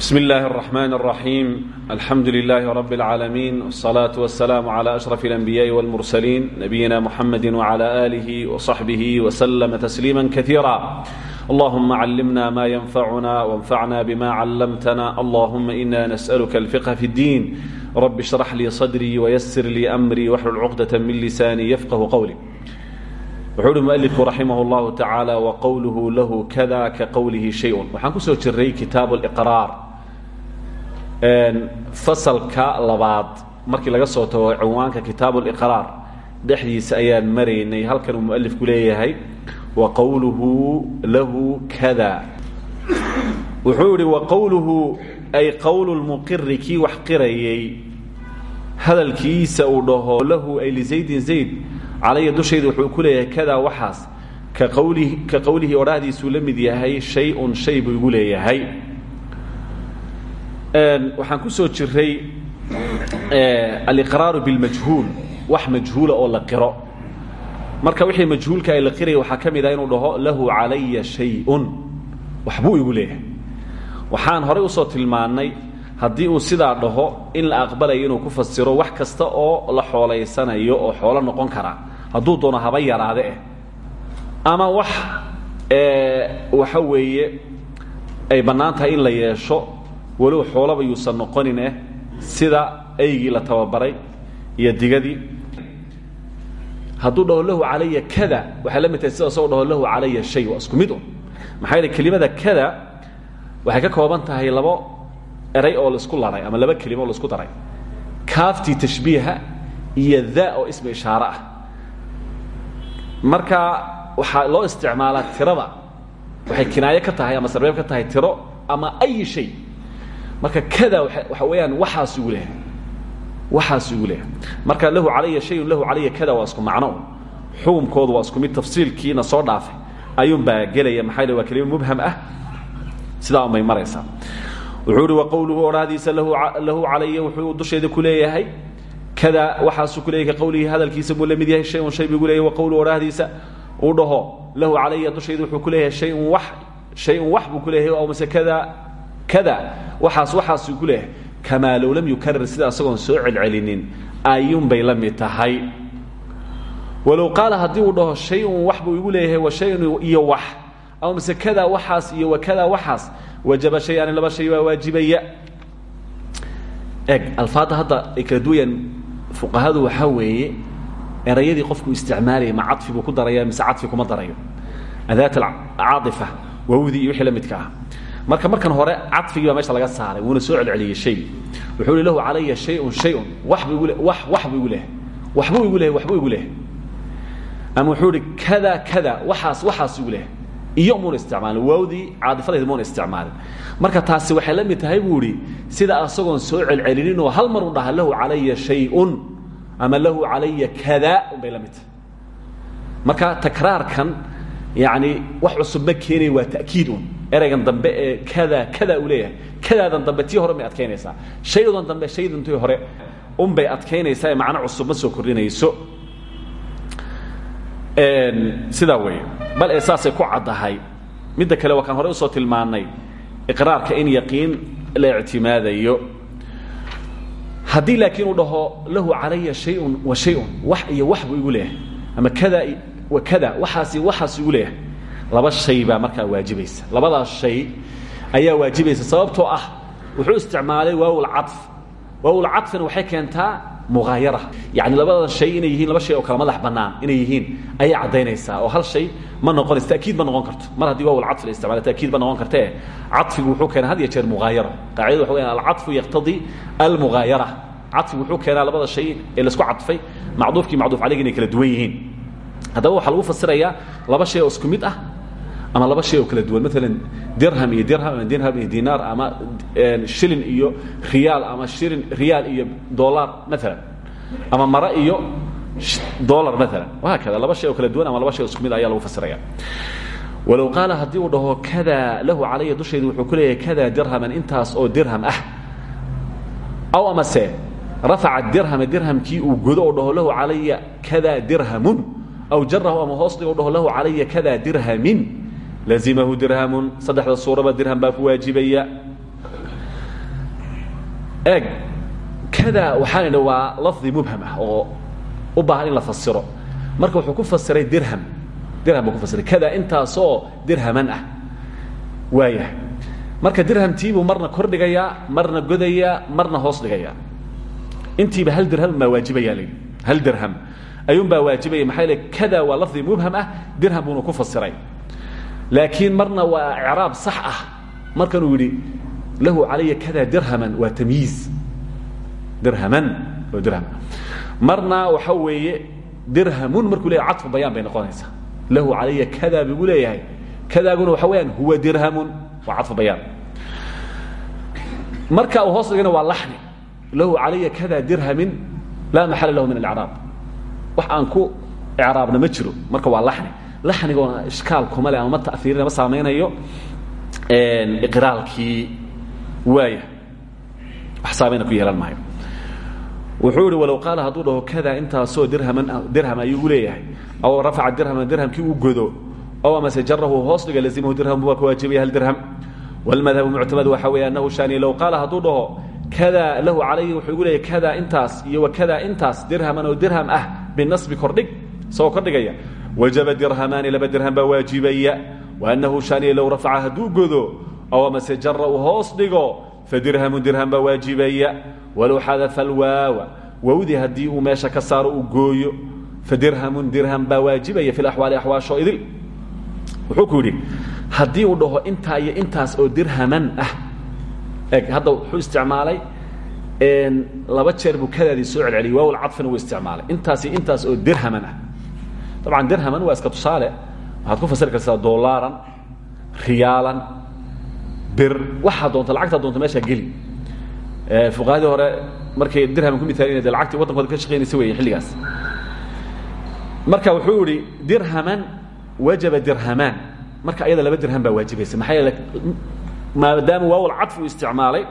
بسم الله الرحمن الرحيم الحمد لله رب العالمين والصلاة والسلام على أشرف الأنبياء والمرسلين نبينا محمد وعلى آله وصحبه وسلم تسليما كثيرا اللهم علمنا ما ينفعنا وانفعنا بما علمتنا اللهم إنا نسألك الفقه في الدين رب اشرح لي صدري ويسر لي أمري واحلل عقدة من لساني يفقه قولي wuxuu uhi mualifku raximah اllahu tacaala waqowluhu lahu kada ka qowlihi shay-un waxaan fasalka labaad markii laga soo tago cinwaanka kitaabu liqraar dhexdiisa ayaan maraynay halkan uu mualifku leeyahay wa qowluhu lahu kada. Wuxuu yihi wa qowluhu ay qowlu lmuqiri kii wax qirayay hadalkiisa uu dhaho lahu ay lizaydin zayd calaya dushayda wuxuu ku leeyahay kadaa waxaas ka qowlihii odhaahdiisuu la mid yahay shay-un shay buu igu leeyahay waxaan ku soo jiray aliqraaru bilmajhuul. Wax majhuula oo la qiro. Marka wixii majhuulka ay la qiraya waxaa ka ah inuu dhaho lahu calaya shay-un. Waxbuu igu leeyahay. Waxaan horay u soo tilmaannay haddii uu sidaa dhaho in la aqbalayo inuu ku fasiro wax kasta oo la xoolaysanayo oo xoolo noqon kara. Hadduu doono haba yaraade eh. Ama wax waxa weeye ay bannaan in la yeesho walow xoolaba yuusan noqonin eh sida aygii la tababaray iyo digadii. Hadduu dhaho lahu calaya kada waxay la mid tahay sida isagoo dhaho lahu calaya shay waa isku mid maxaa yeele kelimada kada waxay ka kooban tahay labo eray oo la isku laray ama laba kelimo oo la isku daray. Kaaftii tashbiiha iyo da oo ismi ishaare ah. Marka waxaa loo isticmaalaa tirada. Waxay kinaayo ka tahay ama sarbeeb ka tahay tiro ama ay shay marka kada waxa weeyaan waxaas igu lehay waxaas igu lehay marka lahu calaya shayun lahu calaya kada waa isku macno. Xukumkoodu waa isku mid tafsiilkiina soo dhaafay. Ayuunbaa gelaya maxaa yele waa kelimo mubham ah. Sidaa unbay maraysaa. Wuxuu uhi waqowluhu odhaahdiisa lahu calaya wuxuu dusheeda ku leeyahay. Kada waxaasuu ku leeyahy ka qowlihi hadalkiisa buu la mid yahay shay un shay buu ku leeyahy waqowluhu odhaahdiisa uu dhaho lahu calaya dushayda wuxuu ku leeyahay shayun wax shay-un wax buu ku leeyahay aw mase kada kada waxaas waxaasuu ku leeyahay kamaa low lam yukarir sida isagoon soo celcelinin ayuunbay la mid tahay. Walow qaala haddii uu dhaho shay-un wax buu igu leeyahay wa shayun iyo wax. Aw mase kada waxaas iyo wakada waxaas. Wajaba shay-ani laba shay baa waajibaya. Eg alfaadda hadda ay kala duwayaan fuqahadu waxaa weeye erayadii qofku isticmaalaya ma cadfi buu ku daraya mise cadfi kuma darayo. Adaat alcaaifa wawdii iyo wixii la midka ah marka markan hore cadfigii baa meesha laga saaray. Wuuna soo celceliyey shaygii wuxuu hi lahu calaya shayun shayun. Wax buu igu lehay waxbuu igu lehay waxbuu igu lehay ama wuxuu ihi kada kada. Waxaas waxaas igu iyo muuna isticmaalin. Waawdii caadifadayda muuna isticmaalin. Marka taasi waxay la mid tahay buu sida asagoon soo celcelinin hal mar u dhaha lahu calaya shay-un. Ama lahu calaya kada. Unbay la marka takraarkan yani wax cusub ma keenaya waa ta'kiid ereygan dambe ee kada kada uu leeyahay. Kadaadan dambe tii hore may adkaynaysaa shaydan dambe shaydan tii hore unbay adkaynaysaa ee macno cusub ma soo kordhinayso. Sidaa weeye. Bal ee saasay ku caddahay. Midda kale waa kaan horey u soo tilmaannay iqraarka in yaqiin la ictimaadayo. Haddii laakiin uu dhaho lahu calaya shayun wa shayun wax iyo wax buu igu leeyahay. Ama kada wa kada waxaasi waxaas igu leeyahay laba shay baa markaa waajibaysa. Labadaas shay ayaa waajibaysa sababtoo ah wuxuu isticmaalay waawlcadf waawlcadfina waxay keentaa muaayara yani labada shay inay yihiin laba shay oo kala madax bannaan inay yihiin ayay caddaynaysaa. Oo hal shay ma noqonayso takiid ma noqon karto. Mar haddii waaw alcadf la isticmaala takiid ma noqon kartee cadfigu wuxuu keenaa had iyo jeer muhaayara qaacidada waxa weyan alcadfu yaqtadii almuhaayara cadfigu wuxuu keenaa labada shay ee la isku cadfay macduufkii macduuf calayg inay kala duwan yihiin. Haddaba waxaa lagu fasirayaa laba shay oo isku mid ah ama laba shay oo kala duwan. Maalan dirham iyo dirham ama dirham iyo dinaar ama shilin iyo riyaal ama shilin riyaal iyo dolar maalan ama mare iyo dolar maalan wahaakada laba shay oo kala duwan ama laba shay oo isku mid ayaa lagu fasiraya. Walow qaala haddii uu dhaho kada lahu calaya dushayda wuxuu ku leeyahay kada dirhaman intaas oo dirham ah. Aw amase rafaca dirhama dirhamkii uu godo oo dhaho lahu calaya kada dirhamun. Aw jarahu ama hoos dhigo dhaho lahu calaya kada dirhamin lazimahu dirhamun saddexda suuraba dirham baa ku waajibaya eeg kada waxaan idhi waa lafdi mubham oo u baahan in la fasiro marka wuxuu ku fasiray dirham dirham buu ku fasiray kada intaasoo dirhaman ah waayahay marka dirhamtiibuu marna kor dhigayaa marna godayaa marna hoos dhigayaa intiiba hal dirham baa waajibaya l hal dirham ayuunbaa waajibaya maxaa yeel kada waa lafdi mubham dirham buuna ku fasiray laakiin marna waa icraab sax ah. Markanuu yidhi lahu calaya kada dirhaman waa tamyiiz. Dirhaman waa dirham. Marna waxa weeye dirhamun markuu leeyahy caطfu bayaan bay noqonaysaa. Lahu calaya kada buu leeyahay. Kadaaguna waxa weyaan huwa dirhamun waa caطfu bayaan. Marka hoos dhigana waa laxni lahu calaya kada dirhamin laa maxala lahu min alcraab wax aan ku icraabna ma marka waa laxni laxnigoona ishkaal kuma le ama ma ta'iirina ma saamaynayo iqraalkii waaya wax saamayna ku yeelan maayo. Wuxuu ihi walow qaala hadduu dhaho kada intaasoo dirhaman dirham ayuu u leeyahay aw rafaca dirhaman dirhamkii u godo ow amase jarahu hoos dhiga lazimahu dirham waa ka waajibaya hal dirham. Wاlmadhabu muctamad waxa weeye anahu shani low qaala hadduu dhaho kada lahu calayhi wuxuu igu leeyahy kada intaas iyo wakada intaas dirhaman oo dirham ah binasbi kordhig isagoo kordhigaya wajaba dirhamaani laba dirham baa waajibaya waanahu shani low rafaca hadduu godo ow amase jara uu hoos dhigo fadirhamu dirham baa waajibaya walow xadafa alwaawa wawdi haddii uu meesha ka saaro uu gooyo fadirhamun dirham baa waajibaya fi laxwaali axwaasho idil wuxuu ku yidhi haddii uu dhaho intaa iyo intaas oo dirhaman ah eg hadda wuxuu isticmaalay laba jeer buu kadaadii soo celceliyay waawal cadfina wuu isticmaalay intaas iyo intaas oo dirhaman ah dabcan dirhaman waa iska tusaale waxaad ku fasiri kartaa dolaaran riyaalan bir waxaa doonta lacagtaa doonta meeshaa geli fuqahadii hore markay dirhaman ku mithaalina de lacagtii waddankooda ka shaqaynaysa weeye xilligaas marka wuxuu yihi dirhaman wajaba dirhamaan marka ayada laba dirham baa waajibaysa maxaa yeele maadaama waawal cadf uu isticmaalay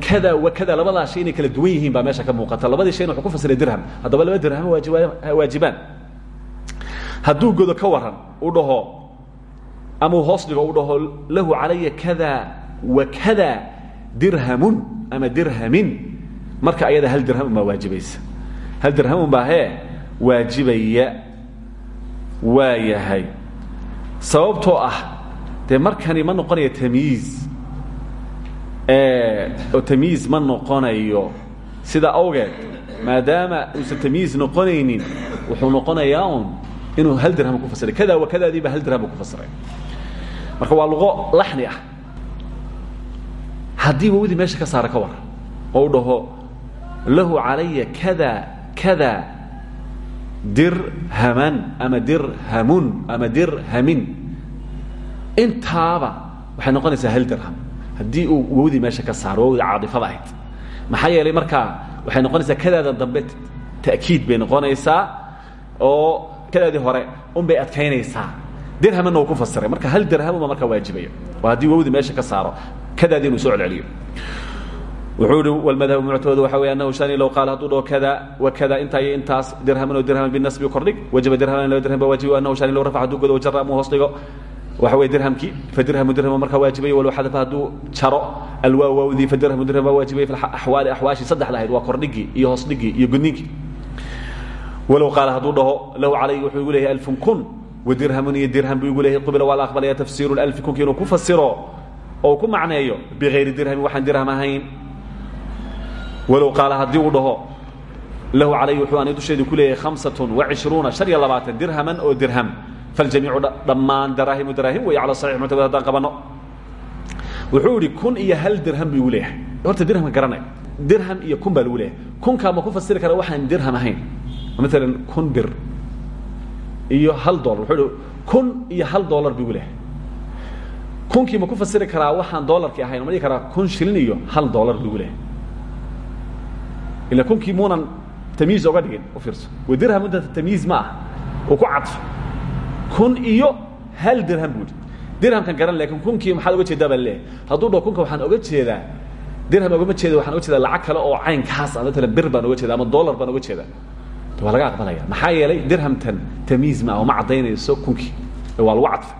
kada wa kada labadaa shay inay kala duwan yihiin baa meesha ka muuqata. Labadii shayna wuxuu ku fasiray dirham. Haddaba laba dirham waajibaa waajibaan godo ka waran u dhaho ama hoos dhigo u dhaho lahu calaya kada wa kada dirhamun ama dirhamin. Marka ayada hal dirham unbaa waajibaysa. Hal dirham un baa hee waajibaya waa sababtoo ah dee markani ma noqonayo tamyiiz oo tamyiiz ma noqonayo. Sida awgeed maadaama uusan tamyiiz noqonaynin wuxuu noqonayaa inuu hal dirham ku fasiray. Kada wa kadaadiiba hal dirham ku fasiray. Marka waa luqo laxni ah. Haddii wawdii meesha ka saara ka waran oo dhaho lahu calaya kada kada dirhaman ama dirhamun ama dirhamin. Intaaba waxay noqonaysaa hal dirham haddii uu wawdii meesha ka saaro wawdii caadifada ahayd. Maxaa yeelay markaa waxay noqonaysaa kadaada dambe ta'kiid bay noqonaysaa oo kadaadii hore un bay adkaynaysaa. Dirhamanna uu ku fasiray. Marka hal dirhamuma markaa waajibaya waa haddii wawdii meesha ka saaro kadaadii inuu soo celceliyo. Wuxuu ihi wlmadhab muctamadu waxa wey anahu shani low qaala hadduu dhaho kada wa kada intaa iyo intaas dirhaman oo dirhaman binasbi kordhig wajaba dirhaman laba dirham baa waajibi anahu shani low rafac hadduu godo jara amuu hoos dhigo waxa wey dirhamkii fadirhamu dirham markaa waajibaya walow xadafa hadduu jaro alwaa waawdii fadirhamu dirham baa waajibaya fi axwaali axwaashi saddexda ahayd waa kordhigii iyo hoosdhigii iyo gudniinkii walow qaala hadduu dhaho lahu calayhi wuxuu igu leeyahay alfun kun wa dirhamun iyo dirham buu igu leeyahay qubila waa la aqbalaya tafsiiru lalfi kunki inuu ku fasiro oo ku macneeyo bigayri dirhamin waxaan dirham ahayn. Walow qaala haddii uu dhaho lahu calayhi wuxuu ani dusheedii ku leeyahay hamsatun wacishruuna shan iyo labaatan dirhaman oo dirham faljamiicu dhammaan daraahimu daraahim weeye cala saxiix muctamad haddaan qabanno wuxuu idhi kun iyo hal dirham buu igu leeyahay horta dirhamka garanay dirham iyo kun baa lagu leeyahay kunkaa ma ku fasiri kara waxaan dirham ahayn maalan kun bir iyo hal dolar wuxuu ihi kun iyo hal dolar buu igu leeyahay kunkii ma ku fasiri karaa waxaan dolarkii ahayn ma dhihi karaa kun shilin iyo hal dolar buu igu leeyahay ila kunkii muunan tamyiiz oga dhigin u fiirso wa dirham inta tamyiiz ma ah uu ku cadfo kun iyo hal dirham buu dirhamkan garan laakiin kunkii maxaad oga jeedaa baa leeyahay? Hadduu dhaho kunka waxaan oga jeedaa dirham ogama jeeda waxaan oga jeedaa lacag kale oo caynkaas ah. Matalan bir baan oga jeeda ama dollar baan oga jeedaa. Waa laga aqbalaya. Maxaa yeelay dirhamtan tamyiiz ma ah oo ma caddaynayso kunkii. Waa lagu cadfay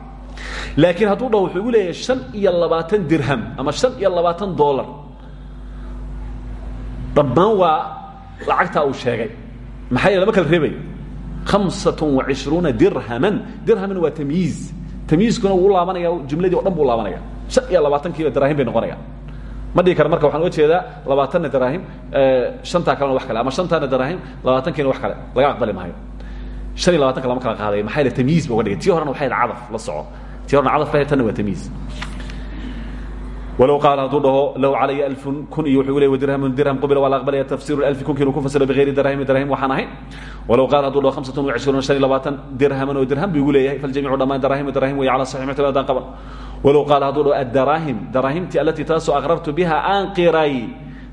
laakiin hadduu dhaho wuxuu igu leeyahay shan iyo labaatan dirham ama shan iyo labaatan dollar. Dhammaan waa lacagtaa uu sheegay. Maxaa yeele lama kala reebay hamsat وacishruuna dirhaman. Dirhaman waa tamyiiz. Tamyiizkuna wuu laabanaya jumladii o dhan buu laabanaya shan iyo labaatankiiba daraahim bay noqonayaan ma dhigi kara marka waxaan uga jeedaa labaatanna daraahim shantaa kalena wax kale ama shantaana daraahim labaatankiina wax kale. Laga aqbali maayo. Han iyo labatanka lama kala qaadayo yele tamyiiz ba uga dhigay. Tii horena waxay cadaf la soco. Tii horena cadaf lahayd tanna waa tamyiiz walow qaal hadduu dhaho low calaya alfun kun iyo wuxuu leey dirhamun dirham qubila waa la aqbalaya tafsiru alfi kunki inuu ku fasiro bigayri darahimi darahim waxaan ahayn walow qaal hadduu dhaho hamsatun wacishruuna shan iyo labaatan dirhaman oo dirham buu igu leeyahay faljamiicu dhammaan darahim darahim wey cala saxix muctamad haddaan qaban walow qaal hadduu dhaho addaraahim daraahimtii allatii taasoo aqrartu biha aan qiray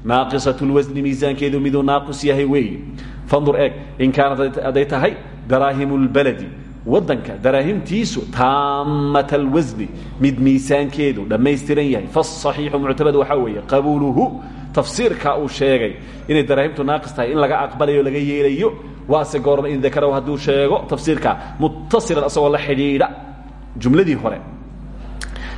naaqisat lwasni miisaankeedu miduu naaqis yahay weeye fandur eeg in kaanat hadday tahay daraahimu lbaladi wadanka daraahimtiisu taamat alwasni mid miisaankeedu dhammaystiran yahay. Fasaxiixu muctamad waxaa weeye qabuuluhu tafsiirka uu sheegay. Inay daraahimtu naaqis tahay in laga aqbalayo laga yeelayo waase goorma in dakarahu hadduu sheego tafsiirka. Muttasilan asagoo la xidhiidha jumladii hore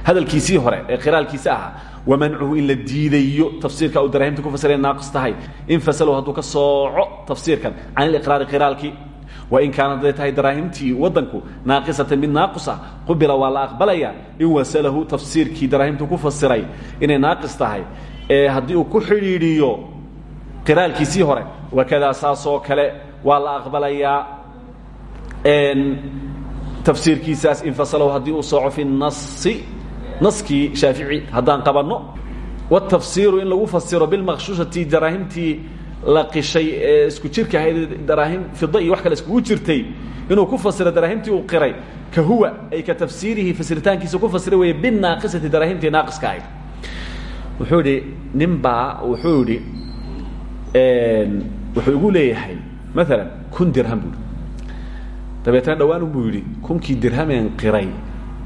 hadalkiisii hore ee qiraalkiisa ahaa. Wamancuhu in la diidayo tafsiirka uu daraahimta ku fasira naaqis tahay. In fasalow hadduu ka sooco tafsiirkan can iliqraari qiraalkii wain kaanat haday tahay daraahimtii wadanku naaqisatan mid naaqus ah qubila waa la aqbalaya in wasalahu tafsiirkii daraahimtu ku fasiray inay naaqis tahay. Ee haddii uu ku xidhiidhiyo qiraalkiisii hore wakadaa saasoo kale waa la aqbalayaa tafsiirkiisaas infasalow haddii uu sooco fi nasi naskii shaafici haddaan qabanno watafsiiru in lagu fasiro bilmaqshuushati daraahimtii la qishay ee isku jirka ahayd daraahim fida iyo wax kale iskugu jirtay inuu ku fasiro daraahimtii uu qiray ka huwa ay ka tafsiirihi fasiritaankiisa ku fasiray weeye binaaqisati daraahimtii naaqiska ahayd. Wuxuu idhi nin baa wuxuu idhi wuxuu igu leeyahay maalan kun dirham buui dabeetna dhawaan buu yidhi kunkii dirhameen qiray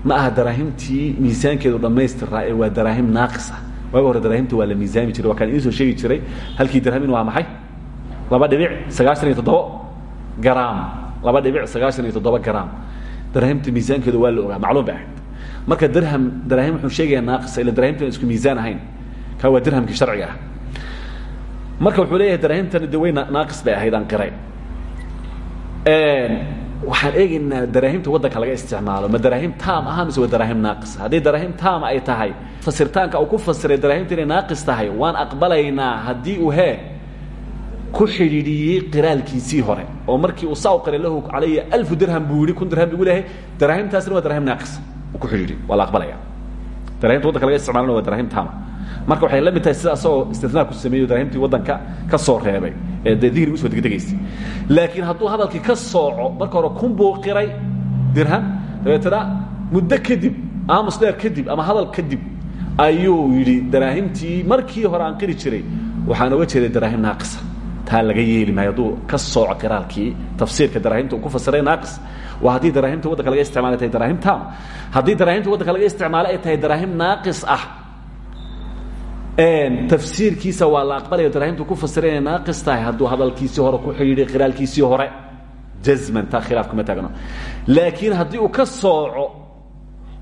ma aha daraahimtii miisaankeedu dhammaystiraa ee waa daraahim naaqis ah waagi hore daraahimta waa la miisaami jiray waa kaan idiin soo sheegi jiray halkii dirhamin waa maxay laba dhibic sagaashan iyo toddoba garaam laba dhibic sagaashan iyo toddoba garaam daraahimta miisaankeedu waa la ogaa macluum bay ahayd marka dirham daraahim wuxuu sheegayaa naaqisa ila daraahimtan isku miisaan ahayn kaa waa dirhamkii sharciga ah marka wuxuu leeyahay daraahimtani de way naaqis bay ahayd aan qiray waxaan eegaynaa daraahimta waddanka laga isticmaalo ma daraahim taam aha mise waa daraahim naaqis. Haddii daraahim taam ay tahay fasirtaanka uu ku fasiray daraahimta inay naaqis tahay waan aqbalaynaa haddii uu hee ku xidhiidhiyey qiraalkiisii hore oo markii uu saa u qiray lahu calaya alfu dirham buu yihi kun dirham igu leeyahay daraahimtaasina waa daraahim naaqis. Ku xidhiidhiy waa la aqbalaya. Daraahimta waddanka laga isticmaalana waa daraahim taama marka waxay la mid tahay sida asagoo istinaa ku sameeyo daraahimtii waddanka ka soo reebay ee dee dihriga u soo degdegaysay laakiin hadduu hadalkii ka sooco marka hore kun buu qiray dirham. Dabeetana muddo kadib aamus dheer kadib ama hadal kadib ayuu yidhi daraahimtii markii hore aan qiri jiray waxaan oga jeeday daraahim naaqisa taa laga yeeli maayo hadduu ka sooco qiraalkii tafsiirka daraahimta uu ku fasiray naaqis. Waa haddii daraahimta waddanka laga isticmaalay tahay daraahim taama haddii daraahimta waddanka laga isticmaalay ay tahay daraahim naaqis ah tafsiirkiisa waa la aqbalaya daraahimtu ku fasiray inay naaqis hadduu hadalkiisii hore ku xidhiidhay qiraalkiisii hore jazman taa khilaaf kuma taagno. Laakiin haddii uu ka sooco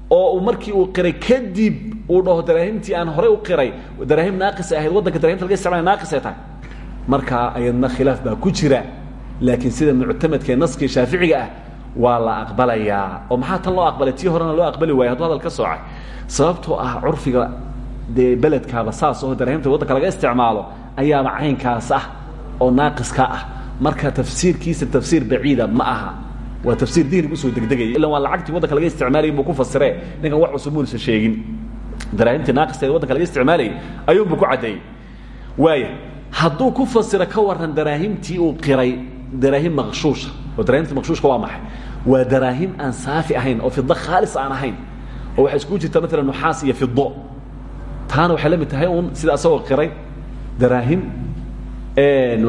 oo markii uu qiray kadib uu dhaho daraahimtii aan horey u qiray daraahim naaqis ahayd waddanka darahimta laga isticmaalay naaqis ay tahay. Markaa ayadna khilaaf baa ku jira laakiin sida muctamadka ee naskii shaaficiga ah waa la aqbalayaa. Oo maxaa tan loo aqbalay? Tii horena loo aqbali waaya hadal ka soocay. Sababtoo ah curfiga dee beledkaaba saas oo daraahimta waddanka laga isticmaalo ayaaba caynkaas ah oo naaqiska ah. Marka tafsiirkiisa tafsiir baciida ma aha. Waa tafsiir dihrig u soo degdegaya ila waa lacagtii waddanka laga isticmaalayay buu ku fasiree. Ninkan wax cusub muunusa sheegin. Daraahimtii naaqisteeda waddanka laga isticmaalayay ayuunbuu ku caddeeyey waaya hadduu ku fasiro ka waran daraahimtii uu qiray daraahim maqshuusha. Oo daraahimta maqshuushka waa maxay? Waa daraahim aan saafi ahayn oo fido khaalis aan ahayn. Oo waxay iskugu jirta maalan nuxaas iyo fido taana waxay la mid tahay uun sida asagoo qiray daraahim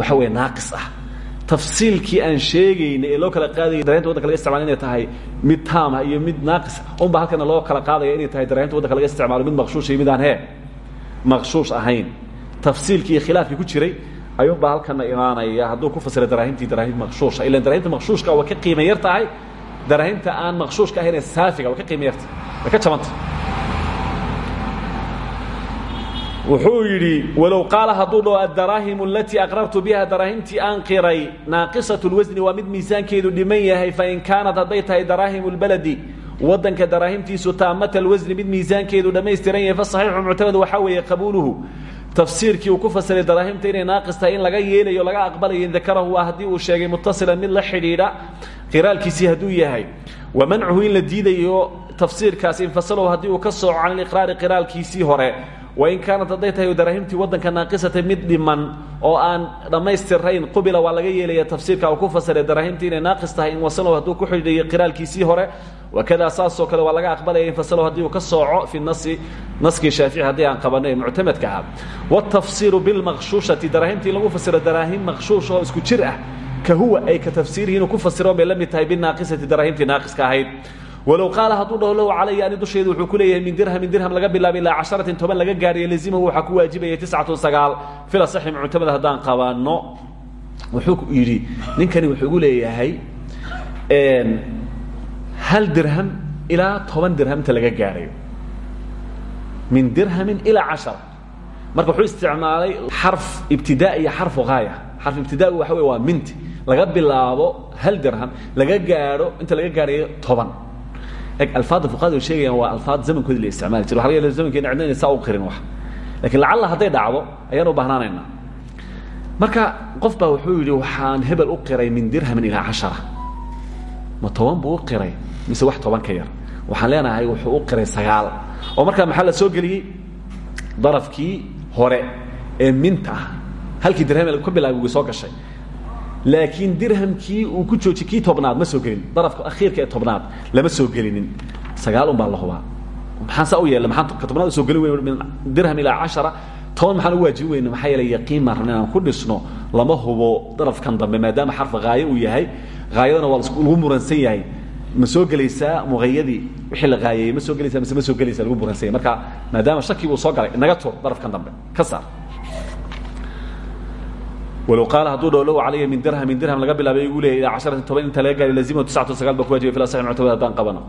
waxa weeye naaqis ah. Tafsiilkii aan sheegaynay ee loo kala qaadayay daraahimta waddanka laga isticmaalo inay tahay mid taama iyo mid naaqis unba halkana loo kala qaadaya inay tahay daraahimta waddanka laga isticmaalo mid maqshuusha iyo mid aan hee maqshuush ahayn. Tafsiilkii iyo khilaafkii ku jiray ayuunbaa halkana imaanaya. Hadduu ku fasira daraahimtii daraahim maqshuusha ilan daraahimta maqshuushka waa ka qiima yar tahay. Daraahimta aan maqshuushka ahayn ee saafiga waa ka qiima yarta way ka jabanta wuxuu yidhi walow qaala hadduu dhaho adaraahimu alatii aqrartu biha daraahimtii aan qiray naaqisat lwasni waa mid miisaankeedu dhiman yahay fain kaanat hadday tahay daraahimu lbaladi wadanka daraahimtiisu taamata alwasni mid miisaankeedu dhammaystiran yahay fasaxiixu muctamad waxaa weeye qabuuluhu. Tafsiirkii uu ku fasiray daraahimta inay naaqis tahay in laga yeelayo laga aqbalayo dakarahu waa haddii uu sheegay mutasilan mid la xidhiidha qiraalkiisii hadduu yahay. Wa mancuhu in la diidayo tafsiirkaasi infasalow haddii uu ka sooco can iliqraari qiraalkiisii hore wain kaanat hadday tahay daraahimtii wadanka naaqisatay mid dhiman oo aan dhammaystirayn qubila waa laga yeelaya tafsiirka uu ku fasiray daraahimtii inay naaqis tahay in wasalow hadduu ku xidhiidhayo qiraalkiisii hore. Wakadaa saasoo kale waa laga aqbalaya infasalow haddii uu ka sooco fi nasi naskii shaafici haddii aan qabanno ee muctamadka ah. Wاtafsiiru bilmaqshuushati daraahimtii in lagu fasiro daraahim maqshuusha oo isku jir ah walow qaala hadduu dhaho calaya ani dusheedu wuxuu ku leeyahay min dirhamin dirham laga bilaaba ilaa casharatin toban laga gaariyo lazimahu waxaa ku waajibaya tiscatun fil asaxi muctamad haddaan qabanno wuxuu yidhi ninkani wuxuu gu leeyahay hal dirham ilaa toban dirhamta laga gaarayo. Min dirhamin ilaa cashara marka wuxuu isticmaalay xarf ibtidaa iyo xarfu haaya xarf waxa wey waa minti. Laga bilaabo hal dirham laga gaadho inta laga gaarayo toban alfaadda fuqahada ay sheegayaan waa alfaad zamankoodi la isticmaali jira waxa laga yaaba zamankeena cidna inay saa u qirin wax. Lakiin lacalla hadday dhacdo ayaan u baahnaanaynaa marka qof baa wuxuu yidhi waxaan hebel u qiray min dirhamin ilaa cashara. Ma toban buu u qiray mise wax toban ka yar. Waxaan leenahay wuxuu u qiray sagaal. Oo markaa maxaa la soo geliyey? Darafkii hore ee minta ah. Halkii dirham ka bilaabay way soo gashay laakiin dirhamkii uu ku jooji kii tobnaad ma soo gelin darafka akhiirka ee tobnaad lama soo gelinin sagaal un baa la hubaa maxaan saa u yeelna maxaan ka tobnaad u soo gelin weyn min dirham ilaa cashara toban maxaan u waajibi weyne maxaa yeelay yaqiin baan rabna inaan ku dhisno lama hubo darafkan dambe maadaama xarfa haayo uu yahay haayadana waa lagu muransan yahay ma soo gelaysaa muayadii wixii la aayeyey ma soo gelaysaa mise ma soo gelaysa lagu buransanya marka maadaama shakii buu soo galay inaga tur darafkan dambe ka saar walow qaala hadduu dhaho lahu calaya min dirham min dirham laga bilaabay igu leeyahy ilaa casharatin toban inta laga gaari lazimahu tiscatu sagaal baa ku wajiba fil asaxi muctamad haddaan qabano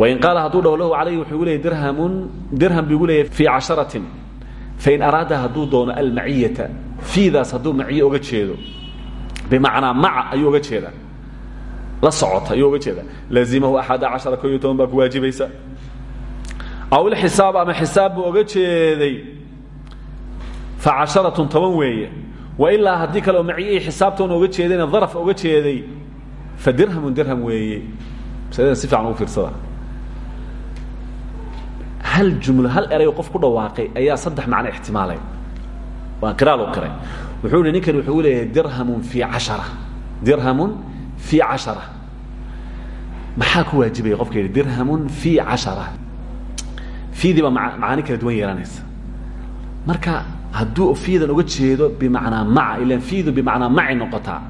wain qaala hadduu dhaho lahu calayhi wuxuu igu leeyahy dirhamun dirham buu igu leeyahy fii casharatin fain araada hadduu doono almaciyata fiidaas hadduu maciye oga jeedo bimacnaa maca ayuu oga jeedaa la socota ayuu oga jeeda lazimahu axada cashara ko iyo toban baa ku waajibaysa aw ilxisaab ama xisaab buu oga jeeday fa casharatun toban weeye wa ilaa haddii kale oo maciyihii xisaabtoona oga jeedayna daraf oga jeeday fa dirhamun dirham weeye. Masaladana si fiican ugu fiirsada. Hal jumlo hal erayo qof ku dhawaaqay ayaa saddex macno ixtimaalay. Waa qiraal u qiray wuxuu ihi ninkani wuxuu leeyahay dirhamun fii cashara. Dirhamun fii cashara. Maxaa ku waajibaya qofka yidhi dirhamun fii cashara. Fiidii baa macaani kala duwan yeelanaysa. Marka hadduu fiidan uga jeedo bimacnaa maca ilan fiidu bimacnaa macay noqotaa.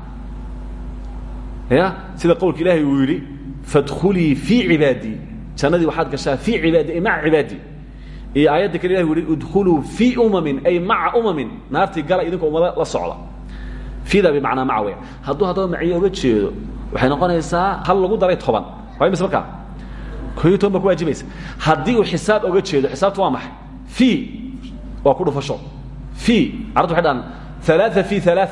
Ya? Sida qowlka ilaahay uu yidhi fadkulii fii cibaadii jannadii waxaad gashaa fii cibaadi ay maca cibaadii iyo aayadda kale ilahi u yihi idkhuluu fii umamin ay maca umamin. Naartii gala idinkoo ummada la socda. Fiida bimacnaa maca weya hadduu haddaba maciye uga jeedo waxay noqonaysaa hal lagu daray toban. Waa imise markaa? Ko iyo toban baa ku waajibaysa haddii uu xisaab oga jeedo xisaabtu waa maxay? Fii. Waa ku dhufasho fii carabtu waxay dhahaan alaaa fii alaaa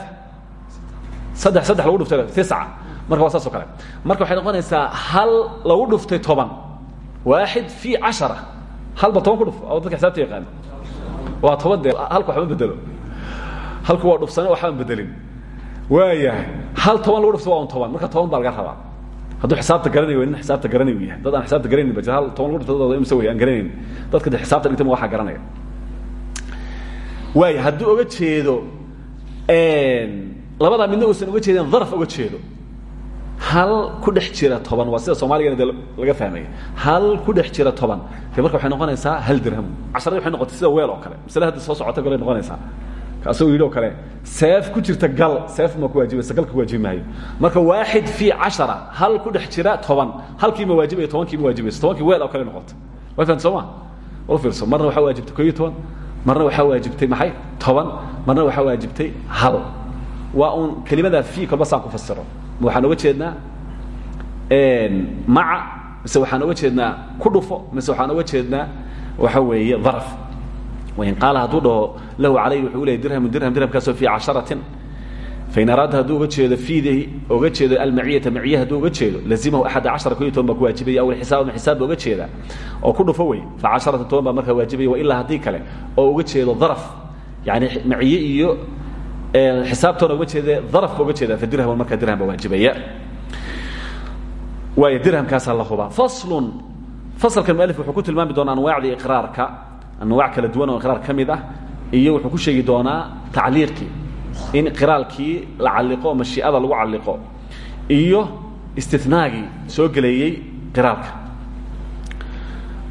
saddex saddex lagu dhuftay tisca marka waa saas o kale. Marka waxay noqonaysaa hal lagu dhuftay toban. Waaxid fii cashara. Halba toban ku dhuf oo dadka xisaabta yaqaana waa toban dee halka waxma bedelo. Halku waa dhufsane waxbaan bedelin. Waayahay hal toban lagu dhufto waa un toban. Marka toban baa laga rabaa. Hadduu xisaabta garanayo nin xisaabta garanay u yahay. Dad aan xisaabta garanayn ba jira. Hal toban lagu dhufto dadooda imse wey aan garanayn. Dadka de xisaabta dhigtama waxaa garanaya waaya hadduu oga jeedo labadaa midna uusan oga jeedin daraf oga jeedo. Hal ku dhex jira toban waa sida soomaaligana de laga fahmaya hal ku dhex jira toban. De marka waxay noqonaysaa hal dirham. Casharadii waxay noqotay sida weel oo kale. Masale hadda soo socota golay noqonaysaa. Kaasuu yidhi oo kale seef ku jirta gal. Seef ma ku waajibaysa gal ku waajibi maayo. Marka waaxid fii cashara hal ku dhex jira toban. Halkii ma waajibaya tobankii ma waajibaysa tobankii weel oo kale noqota waa fahamta soo ma? Wala fiirso marna waxaa waajibtay ko iyo toban marna waxaa waajibtay maxay? Toban. Marna waxaa waajibtay hal. Waa uun kelimadaa fii kolba saan ku fasiro ma waxaan oga jeednaa maca mise waxaan oga jeednaa ku dhufo mise waxaan oga jeednaa waxa weeye daraf. Wain qaala hadduu dhaho lahu calayhi wuxuu leeyay dirhamu dirham dirhamkaasoo fii casharatin fain araada hadduu uga jeedo fiidii uga jeedo almaciyata maciye hadduu uga jeedo lazimahu axada cashara ko iyo toban baa ku waajibaya aw xisaab ama xisaab ba uga jeeda oo ku dhufo wey fa casharata toban baa markaa waajibaya wa ilaa haddii kale oo uga jeedo daraf yani maciye iyo xisaabtoona uga jeede daraf ba uga jeeda fa dirhamun markaa dirham baa waajibaya waay dirhamkaasaa la hubaa faslun fasalkan mualif wuxuu ku tilmaami doonaa anwaacdii iqraarka anwaac kala duwan oo iqraar ka mid ah iyo wuxuu ku sheegi doonaa tacliiqii in qiraalkii la calliqo oo mashii'ada lagu calliqo iyo istinaagii soo geleeyey qiraalka.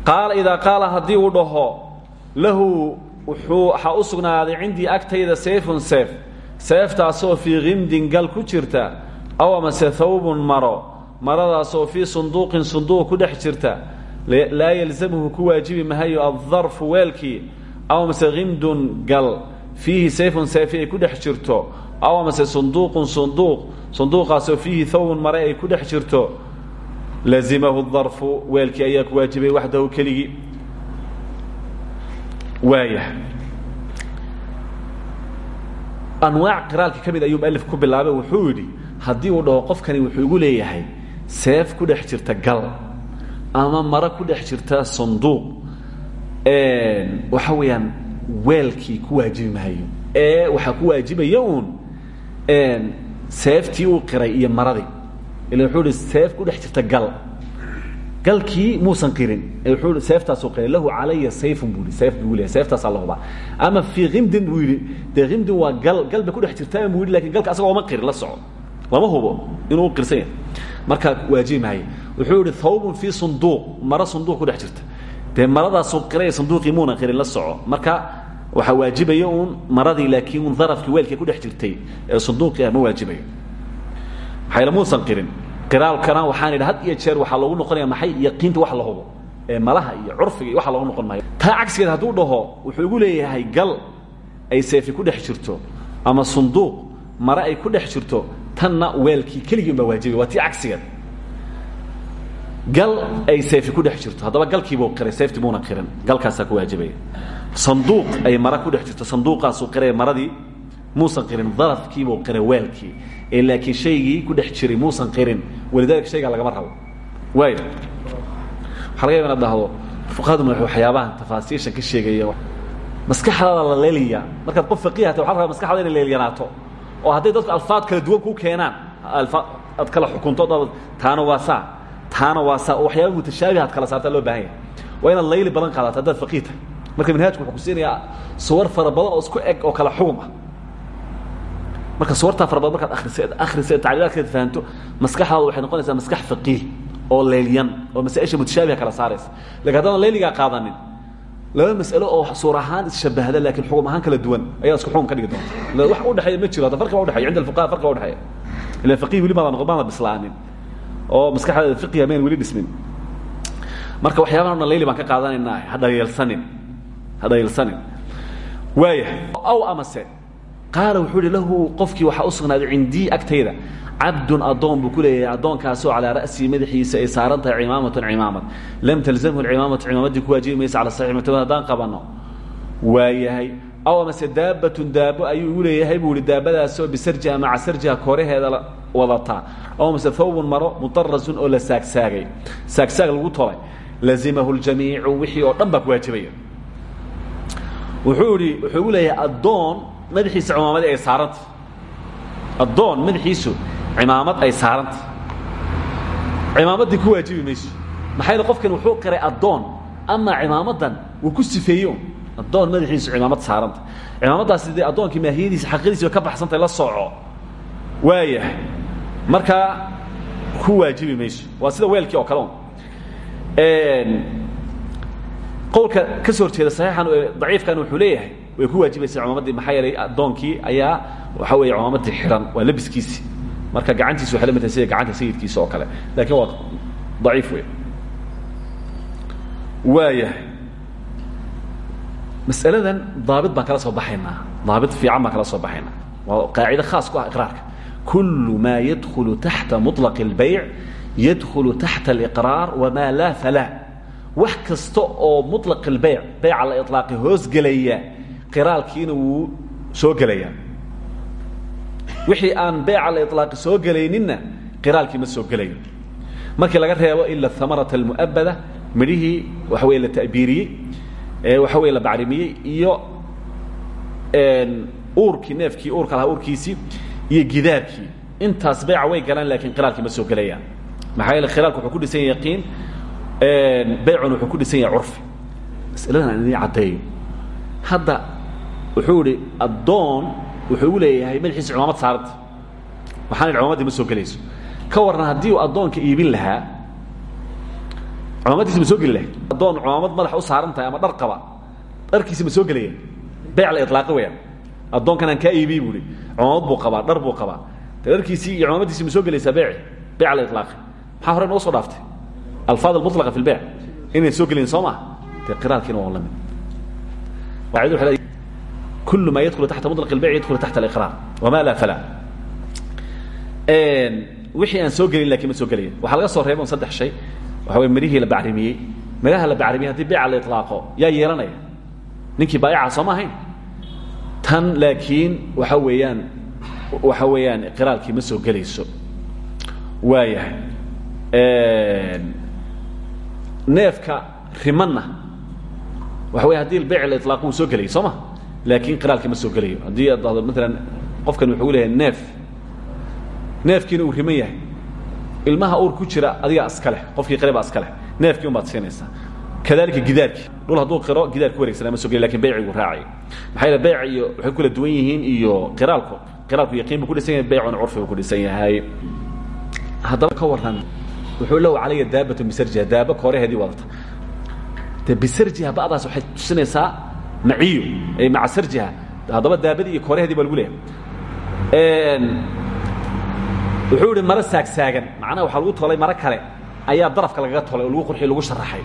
Qaala idaa qaala haddii uu dhaho lahu wuxuu waxaa u sugnaaday cindii agtayda sayfun seef seeftaasoo fii khimdin gal ku jirta aw amase thawbun maro maradaasoo fii sunduuqin sunduuq ku dhex jirta laa yalzamhu ku waajibi mahayo addarfu weelkii aw amase khimdun gal fiihi sayfun seefi ay ku dhex jirto aw amase sunduuqun sunduuq sunduuqaasoo fiihi thawbun mare ay ku dhex jirto lazimahu darfu weelkii ayaa ku waajibay waxdahu keligii. Waaya. Anwaac qiraalka ka mid ayuu mualif ku bilaabay wuxuu yidhi haddii uu dhaho qofkani wuxuu igu leeyahay seef ku dhex jirta gal ama maro ku dhex jirta sanduuq waxa weeyaan weelkii ku waajibi maayo ee waxaa ku waajibaya uun seeftii uu qiray iyo maradii. Ila wuxuu ihi seef ku dhex jirta gal. Galkii muusan qirin. I seeftaasuu qiray lahu calaya sayfun buu ihi seef buu leeyahay seeftaasaa la hubaa ama fii khimdin buu yidhi dee khimdin waa gal gal bay ku dhex jirtaa buu yidhi laakiin galka asagoo ma qirin la soco. Lama hubo inuu u qirsan yahay. Markaa waajibi maayo wuxuu ihi thawbun fii sunduuq maro sunduuq ku dhex jirta. Dee maradaasuu qiray sanduuqii muuna qirin la soco. Marka waxaa waajibaya uun maradii laakiin un darafkii weelkii ku dhex jirtay ee sanduuqii ah ma waajibayo. Maxayla muusan qirin qiraalkana waxaan idhi had iyo jeer waxaa loogu noqonaya maxay yaqiinta wax la hubo ee malaha iyo curfiga iyo waxa loogu noqon maayo. Taa cagsigeed hadduu dhaho wuxuu igu leeyahay gal ay seefi ku dhex jirto ama sunduuq mare ay ku dhex jirto tanna weelkii keligii un baa waajibaya waa tii cagsigeed. Gal ay seefi ku dhex jirto. Haddaba galkiibuu qiray seeftii muuna qirin. Galkaasaa ku waajibaya sanduuq ay mara ku dhex jirto sanduuqaasuu qiray maradii muusan qirin darafkiibuu qiray weelkii. Ee laakiin shaygii ku dhex jiray muusan qirin walidaalika shaygaa lagama rabo. Waay waxaa laga yaba inaad dhahdo fuqahaduna waxyaabahan tafaasiishan ka sheegaya maskaxdaada la leelaya markaad qof faqiih ta waxa la rabaa maskaxda inay leelyanaato oo hadday dadku alfaad kala duwan kuu keenaan alfa aad kala xukunto taana waa saa taana waa saa oo waxyaaba mutashaabiha ad kala saartaa loo baahan yahay. Waa inaad layli badan qaadato haddaad faqiih tahay marka manhaajku wuxuu ku siinayaa suwar fara badan oo isku eg oo kala xugum ah marka suwartaa fara badan markaad akrisa akhrisa tacliilaadkeeda fahanto maskaxdaada waxay noqonaysaa maskax faqiih oo leelyan oo masaaisha mutashaabiha kala saaraysa. Lakin haddaadan layligaa qaadanin laba mas'alo oo suur ahaan isshabahda laakiin xugum ahaan kala duwan ayaa isku xugum ka dhigi doonta. Wax udhexeeya ma jiro hadda farqi ba udhexeya cinda alfuqaha farqi ba udhexeeya ila faqiih weli maada noqon maada bislaanin. Oo maskaxdeeda fiqiga mayn weli dhismin marka waxyaabahan o dhan layli baan ka qaadanaynaa ha dhaliilsanin ha dhaliilsanin waaya aw amase qaala wuxuu ihi lahu qofkii waxaa u sugnaaday cindii agtayda cabdun addoon buu ku leeyahay madaxiisa ay saaran tahay cimaamatun lam talzamhu cimaamatu cimaamaddii ku waajibi maysa cala saxiix muctamad haddaan qabanno. Waayahay aw amase daabbatun daabo ayuu igu leeyahay buu ihi daabadaasoo bisarjiha maca sarjiha kooraheeda wadataa aw amase thawbun maro mutarasun oo la saagsaagay saagsaag lagu tolay lazimahu ljamiicu wixii oo dhan ku waajibaya wuxuu idhi wuxuu igu leeyahay addoon madaxiisa cimaamadii ay saarantah addoon madaxiisu cimaamad ay saarantah cimaamaddii ku waajibi mayso. Maxaa yele qofkan wuxuu qiray addoon amaa cimaamadan wuu ku sifeeyo addoon madaxiisu cimaamad saaranta cimaamaddaasi dee addoonkii maahiyadiisa xaqidiisi ba ka baxsantay la soco. Waayahay markaa ku waajibi mayso. Waa sida weelkii oo kale un qowlka ka soo horjeeda saxiixan daciifkan wuxuu leeyahay way ku waajibaysaa cimaamaddii maxaa yeelay addoonkii ayaa waxa weeye cimaamaddii xidhan waa labiskiisii marka gacantiisi waxay la mid tahay sida gacanta sayidkiisa oo kale laakiin waa daciif wey waayahay masaladan daabit baan kala soo baxaynaa daabit fiican baan kala soo baxaynaa waa qaacido khaas ku ah iqraarka kullu maa yadkhulu taxta muطlaq اlbayc yadkhulu taxta اliqraar wama laa falaa wax kasta oo muطlaq اlbeyc beyca la iطlaaqi hoosgelaya qiraalkiina wuu soo gelayaa wixii aan beyca la iطlaaqi soo gelayninna qiraalkii ma soo gelayo markii laga reebo ila amarata اlmu'abada midhihii waxa wey la ta'biiriyey waxa wey la bacrimiyey iyo uurkii neefkii uurka lahaa uurkiisii iyo gidaarkii intaas beyca way galaan lakin qiraalkii ma soo gelayaan maxaa yeele khilaalku wuxuu ku dhisan yahay yaqiin beycuna wuxuu ku dhisan yahay curfi. Masaladan aan idin caddeeyo hadda wuxuu idhi addoon wuxuu leeyahay madaxiisa cumaamad saaranta waxaan idhi cumaamaddii ma soo gelayso. Ka warran haddii uu addoonka iibin lahaa cumaamadiisi ma soo geli lahay addoon cumaamad madaxa u saaran tahay ama dhar qaba dharkiisi ma soo gelaya beyc la ilaaqi wayaan addoonkan aan kaa iibiy buu ihi cumaamad buu qabaa dhar buu qabaa. De dharkiisii iyo cumaamadiisi ma soo gelaysaa beyci beyc la ilaaqi maxaa hore noo soo dhaaftay alfaad almutlaqa fi lbeyc inayn soo gelin soo maa dee qiraalkiina waa la mid qaacido waxay leedahay kullu ma yadkhulu taxta mutlaq albeyc yadkhulu taxta aliqraar wama laa falaa wixii aan soo gelin laakiin ma soo gelaya waxaa laga soo reeba un saddex shay waxa wey midhihii la bacrimiyey midhaha la bacrimiyey haddii beyca la ilaaqo yaa yeelanaya ninkii baayaca soo ma ahayn tan laakiin waxa weeyaan waxa weeyaan qiraalkii ma soo gelayso waayahay neefka rimanna. Waxa wey haddii beyc la ilaaqo wuu soo gelayay soo ma? Laakiin qiraalkii ma soo gelayo. Haddii ad dahdo maalan qofkan wuxuu leeyahay neef. Neefkiina uu riman yahay. Ilmaha uur ku jira adigaa iska leh qofkii qire baa iska leh. Neefkii un baad siinaysaa kadalika gidaarkii. Dhul hadduu qiro gidaar ku wareegsanaa ma so geli laakiin beycigu raacay. Maxaa yeele beyc iyo waxay kula duwan yihiin iyo qiraalku. Qiraalku yaqiin buu ku dhisan yahay beycuna curfi buu ku dhisan yahay. Haddaba ka warran wuxuu lahu calaya daabatu bisarjiha daaba kooraheedii wadata de bisarjiha ba'daas waxay tusinaysaa maciyo ay maca sarjiha haddaba daabadii iyo kooraheedii baa lagu leeyahay. Wuxuu ihi maro saagsaagan. Macnaha waxaa lagu tolay maro kale ayaa darafka lagaga tolay oo lagu qurxiy lagu sharaxay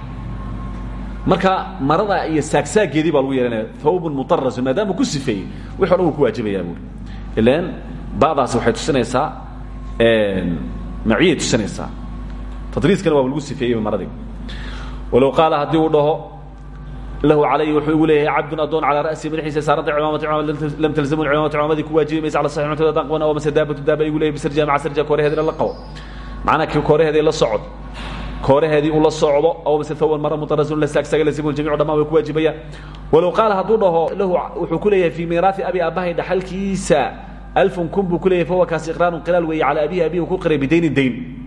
marka marada iyo saagsaageedii baa lagu yeelanaya thawbun muarasun maadaama ku sifeeyey wix o dhan wuu ku waajibayaa buuri ilan ba'daasi waxay tusinaysaa maciyay tusinaysaa tadriiskana waaba lagu sifeeyey maradii walow qaala haddii uu dhaho lahu calayhi wuxuu igu leeyahay cabdun addoon calaa ra'si madaxiisa saaranta cimaamati cimaamad lam talzamu cimaamati cimamadii ku waajibi maysa ala saxi cuntada haddaan qaban oo mase daabatu daaba igu leeyahay bisarjiha maca la qabo macnaa kii kooraheeday la socod kooraheedii uu la socdo aw mase hawan mara mutarasun la saagsaga lazimu jamicu dhammaan ku waajibayaan walow qaala hadduu dhaho lahu wuxuu ku leeyahay fii miiraathi abi aabbahay dhaxalkiisa alfun kun buu ku leeyahay fahuwa kaasi iqraarun qilaal weeye calaa ku qiray bidaynin dayn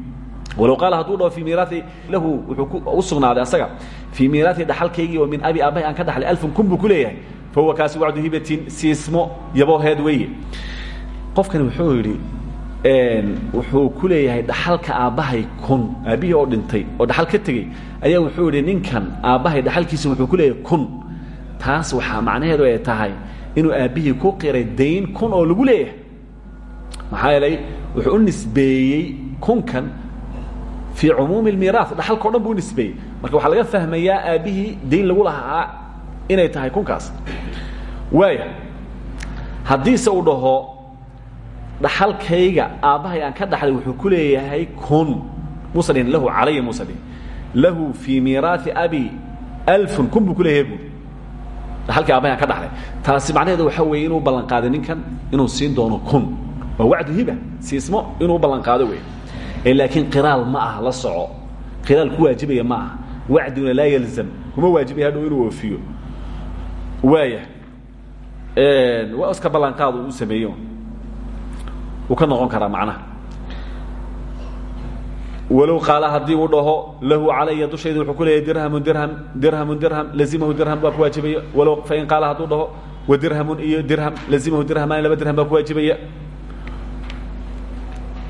walow qaala hadduu dhaho fii miiraai lahu wuxuu u sugnaaday asaga fii miiraai dhaxalkaygii oo min abi aabbahay aan ka dhaxlay alfun kun buu ku leeyahay. Fahuwa kaasi wacdu hibatin siismo yabooheed weeye. Qofkani wuxuu yidhi wuxuu ku leeyahay dhaxalka aabbahay kun aabbihii oo dhintay oo dhaxal ka tegey ayaa wuxuu yidhi ninkan aabbahay dhaxalkiisa wuxuu ku leeyahay kun. Taas waxaa macnaheedu ay tahay inuu aabbihii ku qiray dayn kun oo lagu leeyahay. Maxaa yeelay wuxuu u nisbeeyey kunkan fii cumuumi lmiiraa dhaxalka o dhan buu nisbeeyey. Marka waxaa laga fahmayaa aabbihii dayn lagu lahaa inay tahay kunkaas. Waaya haddiise uu dhaho dhaxalkayga aabbahay aan ka dhaxlay wuxuu ku leeyahay kun. Muusa dhihin lahu calaya muusa dhihin lahu fii miiraai abi alfun kun buu ku leeyahay buuri dhaxalkii aabbahay aan ka dhaxlay. Taasi macnaheedu waxaa weeye inuu ballanqaaday ninkan inuu siin doono kun. Waa wacdu hiba siismo inuu ballanqaado wey ee laakiin qiraal ma aha la soco. Qiraal ku waajibaya ma aha wacduna laa yalzam. Kuma waajibaya hadhow inuu oofiyo waaya. Waa iska ballanqaad uu sameeyo. Wuu ka noqon karaa macnaha. Walow qaala haddii uu dhaho lahu calaya dushayda wuxuu ku leeyahay dirhamun dirham dirhamun dirham lazimahu dirham baa ku waajibaya. Walow fain qaala hadduu dhaho wa dirhamun iyo dirham lazimahu dirhamaan laba dirham baa ku waajibaya.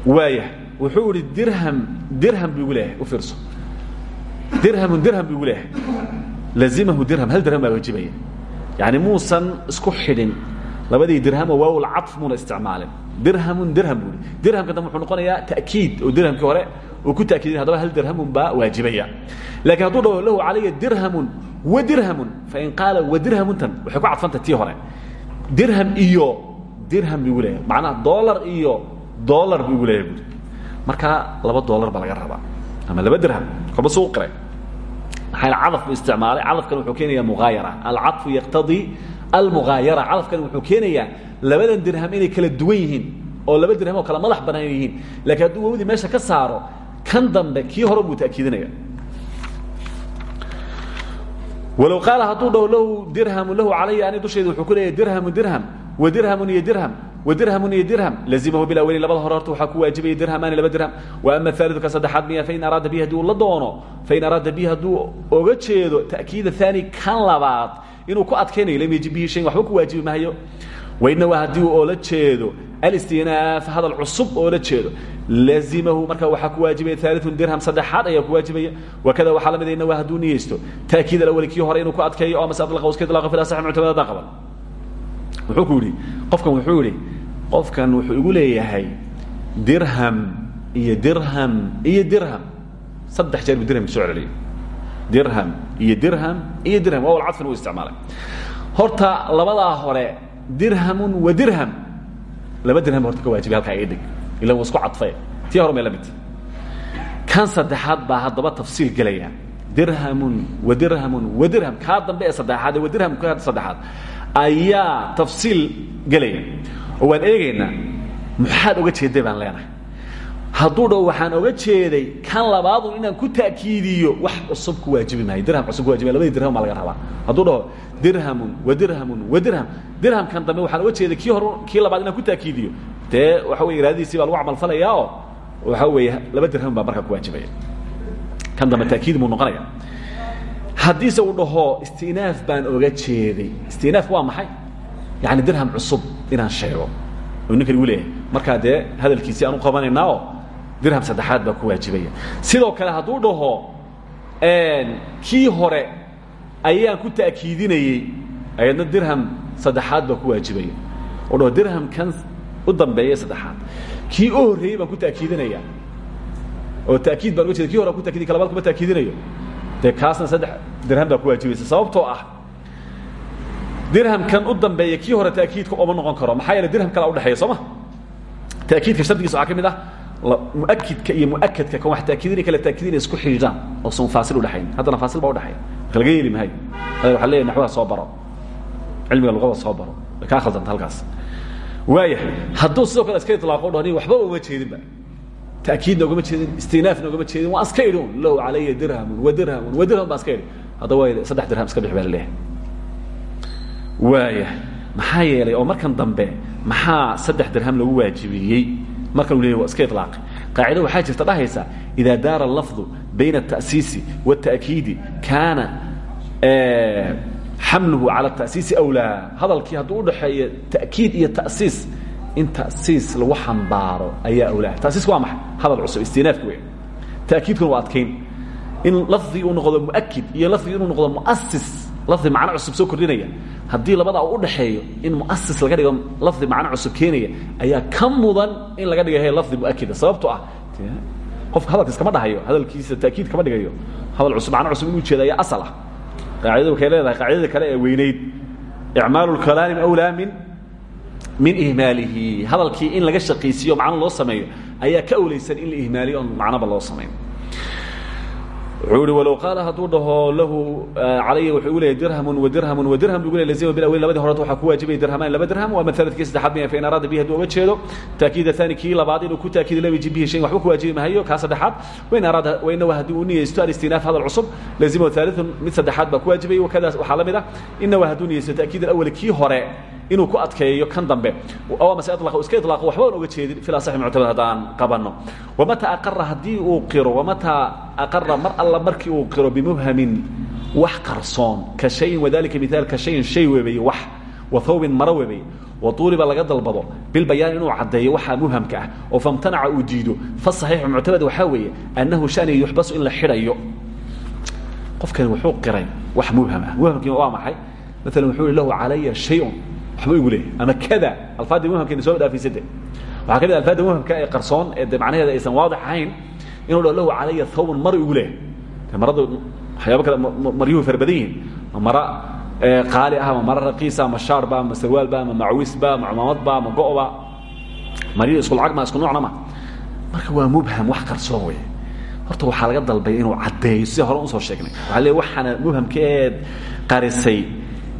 Waaya wuxuu ihi dirham dirham buu igu leeyahay u fiirso. Dirhamun dirham buu igu leeyahay. Lazimahu dirham hal dirham baa waajibaya. Yani muusan isku xidhin labadii dirhamo waaw lcadf muuna isticmaalin. Dirhamun dirham buu i dirhamka dambe wuxuu noqonayaa ta'kiid oo dirhamkii hore uu ku ta'kiidin hadaba hal dirhamun baa waajibaya. Lakiin hadduu dhaho lahu calaya dirhamun wa dirhamun fain qaala wa dirhamuntan waxay ku cadfanta tii hore. Dirham iyo dirham buu igu leeyahay. Macnaha dolar iyo dolar buu igu leeyahay buuri markaa laba dolar baa laga rabaa ama laba dirham kolba suu qiray maxaa cadaf isticmaalay? Cadafkan wuxuu keenayaa muhaayara alcadfu yaqtadii almuhaayara cadafkan wuxuu keenayaa labadan dirham inay kala duwan yihiin oo laba dirham oo kala madax banaan yihiin. Lakiin hadduu wawdii meesha ka saaro kan dambe kii hore buu ta'kiidinaya walow qaala hadduu dhaho lahu dirhamu lahu calaya ani dushayda wuxuu ku leeyahy dirhamu dirham wa dirhamun iyo dirham wa dirhamun iyo dirham lazimahu bilaweli labada hore horta waxaa ku waajibaya dirhamaani laba dirham wa ama aaliu ka saddexaad miya fain araada bihi haddii uu la doono fain araada bihi hadduu oga jeedo ta'kiida aani kan labaad inuu ku adkaynayo lam yajib bihi shayn waxba ku waajibi maayo wainawa haddii uu oola jeedo alistinaaf hadal cusub oola jeedo lazimahu marka waxaa ku waajibaya aaliun dirham saddexaad ayaa ku waajibaya wakada waxaa la mid inawa hadduu niyeysto taakiid alawali kii hore inuu ku adkeeyo oo mase adlaqa iska idlaaqo fil asaxi muctamad hadaa qaban wuxuu ku yidhi qofkan wuxuu yidhi qofkan wuxuu igu leeyahay dirham iyo dirham iyo dirham. Saddex jeer buu dirhamki soo celceliyay dirham iyo dirham iyo dirham. Waa walcadfin uu isticmaalay. Horta labadaa hore dirhamun wa dirham. Laba dirham horta ka waajibay halkaa dhig. Ila wuu isku cadfay. Tii hore may la midta kan saddexaad baa haddaba tafsiil gelaya dirhamun wa dirhamun wa dirham. Kaa dambe ee saddexaad ee wa dirham ka saddexaad ayaa tafsiil gelaya oo waan eegaynaa maxaad oga jeeday? baan leenahay. Hadduu dhaho waxaan oga jeeday kan labaadu inaan ku ta'kiidiyo wax cusub ku waajibi maayo. Dirham cusub ku wajibi labadii dirham baa laga rabaa. Hadduu dhaho dirhamun wa dirhamun wa dirham dirhamkan dambe waxaan oga jeeday kii hore kii labaad inaan ku ta'kiidiyo. Dee waxa weye iraadadiisii baa lagu camalfalayaa oo waxa weeye laba dirham baa markaa ku waajibaya. Kan dambe ta'kiid muu noqonaya haddiise uu dhaho istinaaf baan oga jeeday istinaafku waa maxay? Yani dirham cusub inaan sheego. Oo ninkan igu leeyahay markaa dee hadalkiisii aan u qabanaynaa dirham saddexaad baa ku waajibaya. Sidoo kale hadduu dhaho kii hore ayaan ku ta'kiidinayey ayadna dirham saddexaad baa ku waajibaya. Oo dhaho dirham kan u dambeeya saddexaad. Kii u horreeyey ku ta'kiidinaya. Oo ta'kiid baan uga jeeda ki hore aan ku ta'kiidiy ka labaad kuma ta'kiidinayo dee kaasna saddex dirham baa ku waajibaysa sababtoo ah dirhamkan u dambeeya kii hore ta'kiidka oma noqon karo. Maxaa yeele dirham kala udhexeeya soo ma? Ta'kiidka shardigiisa waxaa ka mid ah muakidka iyo muakadka kan wax ta'kiidinay kala ta'kiidinay isku xidhiidhaan oo sun faasil udhexayn haddana faasil baa udhexeeya marka laga yeeli maayo hada waxaa leeyahy naxwaha soo baro. Cilmiga luqada soo baro. Kaa khaldanta halkaas. Waaya hadduu sidoo kale iska itlaaqo dhaho ni waxba uma jeedinba takiidna ugama jeedin istinaafna ugama jeedin waan iska idhin low alaya dirhamun wadirhamun wadirham baan iska idhi hadda saddex dirham iska bix baa waaya maxaa yeelay oo markan dambe maxaa saddex dirham lagu waajibiyey markan u leeyay wa iska ilaaqi qaacida jirta dhahaysa idaa daara lafdu bayna atasiisi wاta'kiidi kaana xamluhu calى tasiisi awlaa hadalkii hadduu udhaxeeyo takiid iyo tasiis in tasiis lagu xambaaro ayaa awlaa tasiisku waa maxay? Hadal cusub istinaafki wey ta'kiidkuna waa adkayn in lafdi uu noqdo muakid iyo lafdi inuu noqdo muasis lafdi macno cusub soo kordhinaya haddii labadaa u udhaxeeyo in muasis laga dhigo lafdi macno cusub keenaya ayaa ka mudan in laga dhiga he lafdi muakida sababto ah qofka hadalka iskama dhahayo hadalkiisa ta'kiid kama dhigayo hadal cusub macno cusub inuu jeeda ayaa asal ah. Qaacidada waxay leedahay qaacidada kale ee weynayd icmaalu lkalaami awlaa min min ihmaalihi. Hadalkii in laga shaqaysiiyo macno loo sameeyo ayaa ka awlaysan in la ihmaaliyo oon macnoba loo samayn wuxuu ihi walow qaala hadduu dhaho lahu calaya wuxuu igu leeyay dirhamun wa dirhamun wa dirham. Bu gu ley lazima bilawel labadii horeta waxaa ku waajibaya dirhamaan laba dirham waa maaladkii saddexaad miya fain araada bihi hadduu oga jeedo. Taakiid athani kii labaad inuu ku taakiido lam yajib bihi shayn waxba ku waajibi mahayo kaa saddexaad wain araada wainawa haddii uu niyeysto alistinaaf hadal cusub lazimahu thaalitun mid saddexaad baa ku waajibaya wakadaas waxaa la mid ah inawa hadduu niyeysto taakiid alawali kii hore inuu ku adkeeyo kan dambe. Mase alaqo iska ilaaqo waxba aan oga jeedin fil asaxi muctamad haddaan qabanno wamataa aqara haddii uu qiro wamataa aqara mar alla markii uu qiro bimubhamin wax qarsoon ka shayin wadalika miaal ka shayin shay weebeye wax wa thawbin maro weebeye wa tuuliba laga dalbado bilbayaan inuu caddeeyo waxaa mubhamka ah oo famtanaca uu diido fasaxiixu muctamad waxaa weeye annahu shaniga yuxbasu in la xidhayo. Qofkani wuxuu qiray wax mubham ah. Mubhamkii waa maxay? Maalan wuxuu i lahu calaya shayun. Waxba igu leeyahy ama kada. Alfaadii muhamkeena soo dhaafisade waxaa ka mid alfaada muhamka ee qarsoon ee de macnaheeda aysan waadix ahayn inuu dho lahu calaya thawban mar igu leeyahay de marada waxyaaba kale maryuhu fara badan yihiin ma mara qaali ah ma mara raqiisa ma shaarba ma sarwaalba ma macwisba ma cumaamadba ma go'ba maryo isku lacag ma isku noocna ma marka waa mubham wax qarsoon wey horta waxaa laga dalbaya inuu caddeeyo sida hore u soo sheegnay waxa le waxaana mubhamka eed qarisay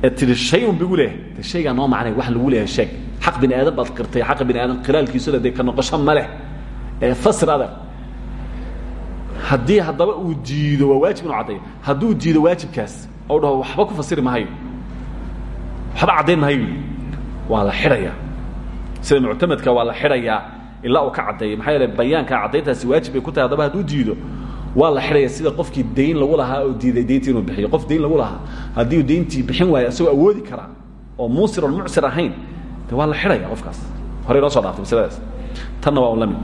ee tii shay un bigu leeyahay de shaygaa noo macnay wax lagu leeyahay sheeg xaq bini aadan baad qirtay xaqa bini aadan qiraalkiisuna dee ka noqosho ma leh ee fasir adag haddii haddaba uu diido waa waajib inuu caddeeyo. Hadduu diido waajibkaas ou dhaho waxba ku fasiri mahayo waxba caddayn mahayo waa la xidhayaa. Sida muctamadka waa la xidhayaa ilaa uu ka caddeeyo. Maxaa yeele bayaanka caddayntaasi waajib bay ku tahay haddaba hadduu diido waa la xidhaya sida qofkii dayn lagu lahaa oo diiday dayntii inuu bixiyo. Qof dayn lagu lahaa haddii dayntii bixin waayo isagoo awoodi karaa oo muusir oon mucsir ahayn de waa la xidhaya qofkaas. Horey noo soo dhaaftay masaladaas tanna waa un la mid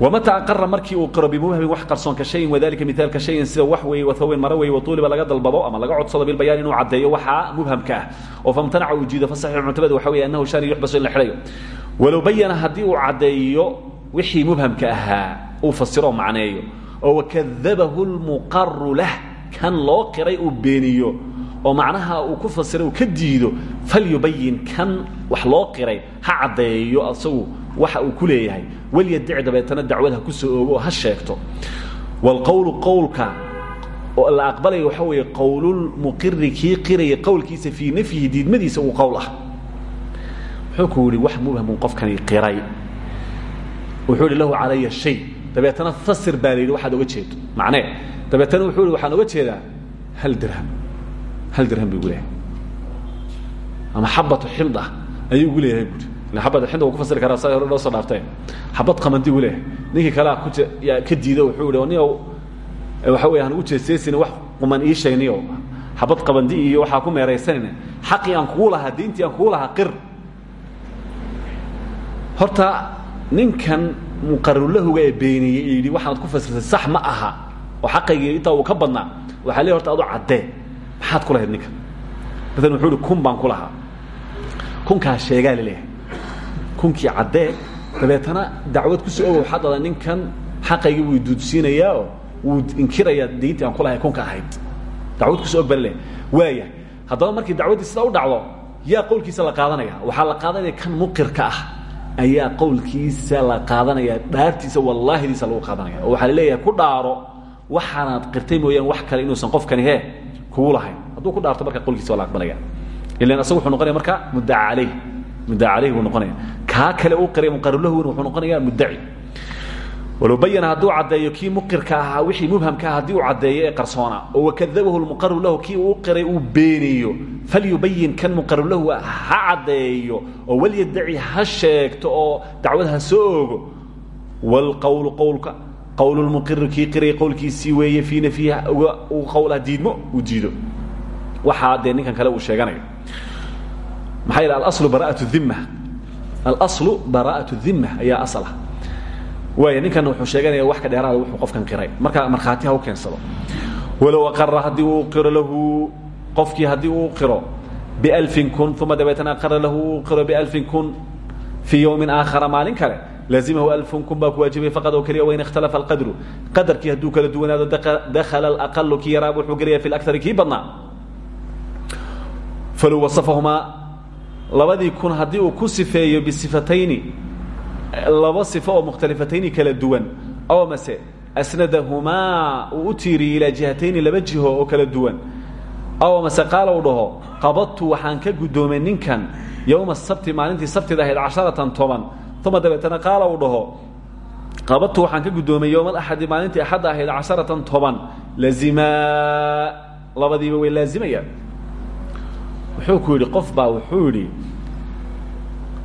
wmataa qara markii uu qiro bimuhami wax qarsoon ka shayin wadalika miaalka shayin sida wax weeye wahawin mara weeye watuuliba laga dalbado ama laga codsado bilbayaan inuu caddeeyo waxaa mubhamka ah oo famtanaca uu jiido fasaxiix muctabad waxa weeye annahu shani yuxbasu in la xidhayo walow bayana haddii uu caddeeyo wixii mubhamka ahaa uu fasiro oo macneeyo oo wakadabahu lmuqaru lah kan loo qiray uu beeniyo oo macnaha uu ku fasiro uu ka diido falyubayin kan wax loo qiray ha caddeeyo asagu waxa uu ku leeyahay. Walyadic dabeetana dacwad ha ku soo oogo oo ha sheegto. Wاlqowlu qowlka oo la aqbalaya waxa weeye qowlulmuqiri kii qiraya qowlkiisa fii nafyihi diidmadiisa uu qowl ah. Wuxuu ku yihi wax mubhamun qofkani qiray. Wuxuu yihi lahu calaya shay. Dabeetana fasir baa la yidhi waxaad oga jeedo. Macnee dabeetana wuxuu yihi waxaan oga jeedaa hal dirham. Hal dirham bu igu leeyahay. Ama xabatu ximd ah ayuu igu leeyahay buuri abada xinda ku fasiri karaa sa hore noo soo dhaartee xabad qamandi uu leeyahay ninkii kalea ku ka diida wuxuu ihi ni waxa wey aan ugu jeeseysina wax quman ii sheegniyo xabad qabandi iyo waxaa ku meeraysanayna xaqii aan kugu lahaa diintii aan kugu lahaa qir. Horta ninkan muqarulahuga ee beeniyey ee yidhi waxaanad ku fasirtay sax ma aha. Oo xaqaygii intaa uu ka badnaa. Waxaa le horta adu caddee maxaad ku lahayd ninkan maalan wuxuu ihi kun baan ku lahaa. Kunkaa sheegaa la leeyahay kunkii caddee dabeetana dacwad ku soo ogo waxaa dada ninkan xaqaygii wuu duudsiinayaa wuu inkirayaa dayntii aan ku lahay kunka ahayd. Dacwad ku soo og la leeyahay waaya haddaba markii dacwaddii sidaa u dhacdo yaa qowlkiisa la qaadanaya? Waxaa la qaadanaya kan muqirka ah. Ayaa qowlkiisa la qaadanaya dhaartiisa wallaahidiisa lagu qaadanaya. Oo waxaa la leeyahay ku dhaaro waxaanaad qirtay mooyaan wax kale inuusan qofkani he kugu lahayn. Hadduu ku dhaarto marka qowlkiisa la aqbalaya. Ilan asagu wuxuu noqonaya marka muddaca caleyh muddaca caleyh buu noqonaya kaa kale uu qiray muqarulahuna wuxuu noqonayaa muddaci. Walow bayana hadduu caddeeyo kii muqirka ahaa wixii mubhamka ah haddii uu caddeeyo ee qarsoona oo wakadabahu lmuqaru lahu kii uu qiray uu beeniyo falyubayin kan muqaru lahu ha caddeeyo oo walyadaci ha sheegto oo dacwad ha soo oogo wlqowlu qowlka qowl lmuqiri kii qiray qowlkiisii weeye fii nafyihi uu qowlha diidmo uu diido. Waxaa dee ninkan kale uu sheeganayo. Maxaa yidhi alaslu bara'at dhimma alaslu bara'at dhimma ayaa asala waaya ninkan wuxuu sheeganaya wax ka dheeraada wuxuu qofkan qiray. Marka markhaati ha u keensado. Walow aqara haddii uu qiro lahu qofkii haddii uu qiro bialfin kun uma dabeetana aqara lahu uu qiro bialfin kun fii yowmin aakhara maalin kale laazimahu alfun kun baa ku faqad oo keliya wain ikhtalafa alqadru qadarkii hadduu kala duwanaado dakhala alaqalu kii yaraa wuxuu gelaya fi lakari kii badnaa. Falow wasafahumaa labadii kun haddii uu ku sifeeyo bisifatayni laba sifo oo mukhtalifatayni kala duwan. Aw mase asnadahumaa uu u tiiriyey laba jiho oo kala duwan. Aw mase qaala uu dhaho qabadtu waxaan ka guddoomay ninkan yowma sabti maalintii sabtida ahayd casharatan toban. Uma dabeetana qaala uu dhaho qabadtu waxaan ka guddoomay yowma alaxadi maalintii axadda ahayd casharatan toban. Lazimaa labadiiba way laazimayaan wuxuu ku yidhi qof baa wuxuu yidhi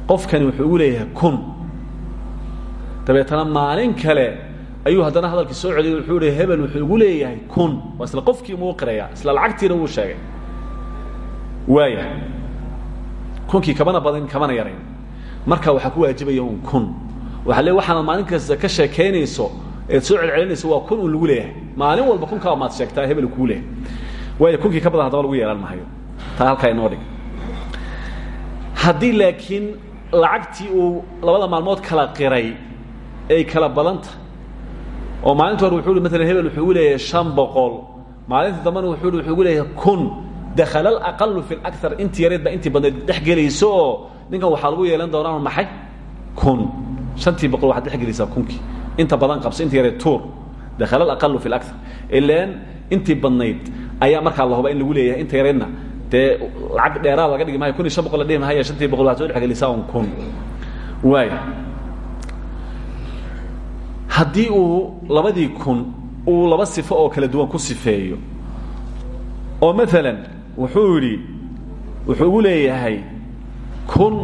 qofkani wuxuu ugu leeyahay kun. Dabeetana maalin kale ayuu haddana hadalkii soo celiyay wuxuu ihi hebel wuxuu igu leeyahay kun. Waa isla qofkii muu qiraya isla lacagtiina wuu sheegay. Waaya kunkii kamana badin kamana yarayn. Marka waxaa ku waajibaya un kun. Waxaa le waxaanad maalin kasta ka sheekaynayso eed soo celcelinayso waa kun un lagu leeyahay. Maalin walba kunkaa maad sheegtaa hebel kuu leeyahay. Waaya kunkii ka badan haddaba lagu yeelan maayo taa halkaa inoo dhig. Haddii laakiin lacagtii uu labada maalmood kala qiray ay kala badanta oo maalinta hore wuxuu hi hebel wuxuu leeyahay shan boqol maalinta dambena wuxuu leeyahay kun. Dakhala alaqalu fi lakar intii yareed baa intii badnayd dhex gelayso oo ninkan lagu yeelan doonaa maxay? Kun. Shantii boqol waxaad dhex gelaysaa kunkii inta badan qabso inta yare tuur. Dakhala alaqalu fi اlakar ilan intii badnayd ayaa markaa la huba in lagu leeyahay inta yareedna dee lacag dheeraad laga dhigi maayo kun iyo shan boqol la dhihi mahaya shantii boqol soo dhexgelisaa un kun. Waaya haddii uu labadii kun uu laba sifo oo kala duwan ku sifeeyo oo maalan wuxuu wuxuu leeyahay kun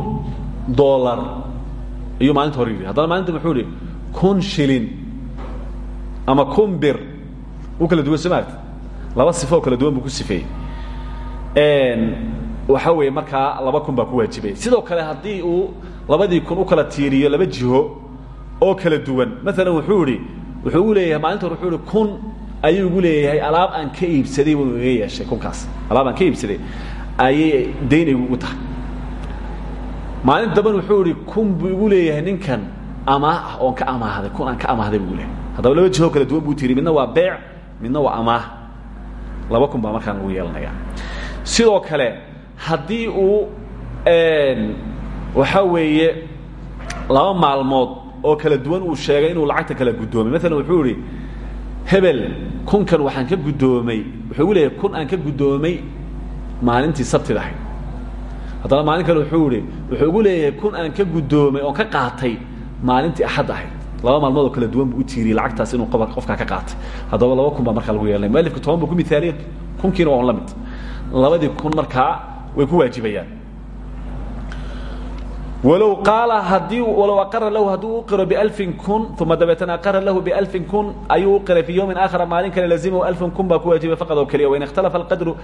dolar iyuu maalinta hore yidhi. Haddana maalinta kun shilin ama kun bir u kala duwan soo laba sifo oo kala duwan ku sifeeyey waxaa weeye markaa laba kun baa ku waajibay. Sidoo kale haddii uu labadii kun u kala tiiriyo laba jiho oo kala duwan maalan wuxuu idhi wuxuu ugu leeyahay maalinta wuxuu ihi kun ayuu igu leeyahay alaab aan ka iibsaday buu iga yeeshay kunkaas. Alaab aan ka iibsaday ayay dayn igugu tahay. Maalin damban wuxuu ihi kun buu igu leeyahay ninkan amaah ah oon ka amaahday kun aan ka amaahday buu leeyahay. Haddaba laba jiho kala duwan buu tiri midna waa beec midna waa amaah. Laba kun baa markaan ugu yeelanaya sidoo kale haddii uu waxaa weeye laba maalmood oo kala duwan uu sheegay inuu lacagta kala guddoomay. Maalan wuxuu ihi hebel kunkan waxaan ka guddoomay wuxuu igu leeyahay kun aan ka guddoomay maalintii sabtida ahayd haddana maalin kale wuxuu ihi wuxuu igu leeyahay kun aan ka guddoomay oon ka qaatay maalintii axad ahayd laba maalmood oo kala duwan buu u tiiriyey lacagtaas inuu qofkaa ka qaatay. Haddaba laba kun baa markaa lagu yeelanay mualifka toban buu ku miaaliyey kunkiina waa on la mid labadii kun markaa way ku waajibayaan. Walow qaala haddii walow aqara lahu hadduu u qiro bialfin kun uma dabeetana aqara lahu bialfin kun ayuu u qiray fii yowmin aakhara maalin kale lazimahu alfin kun baa ku waajibay faqad oo keliya wain ikhtalafa alqadru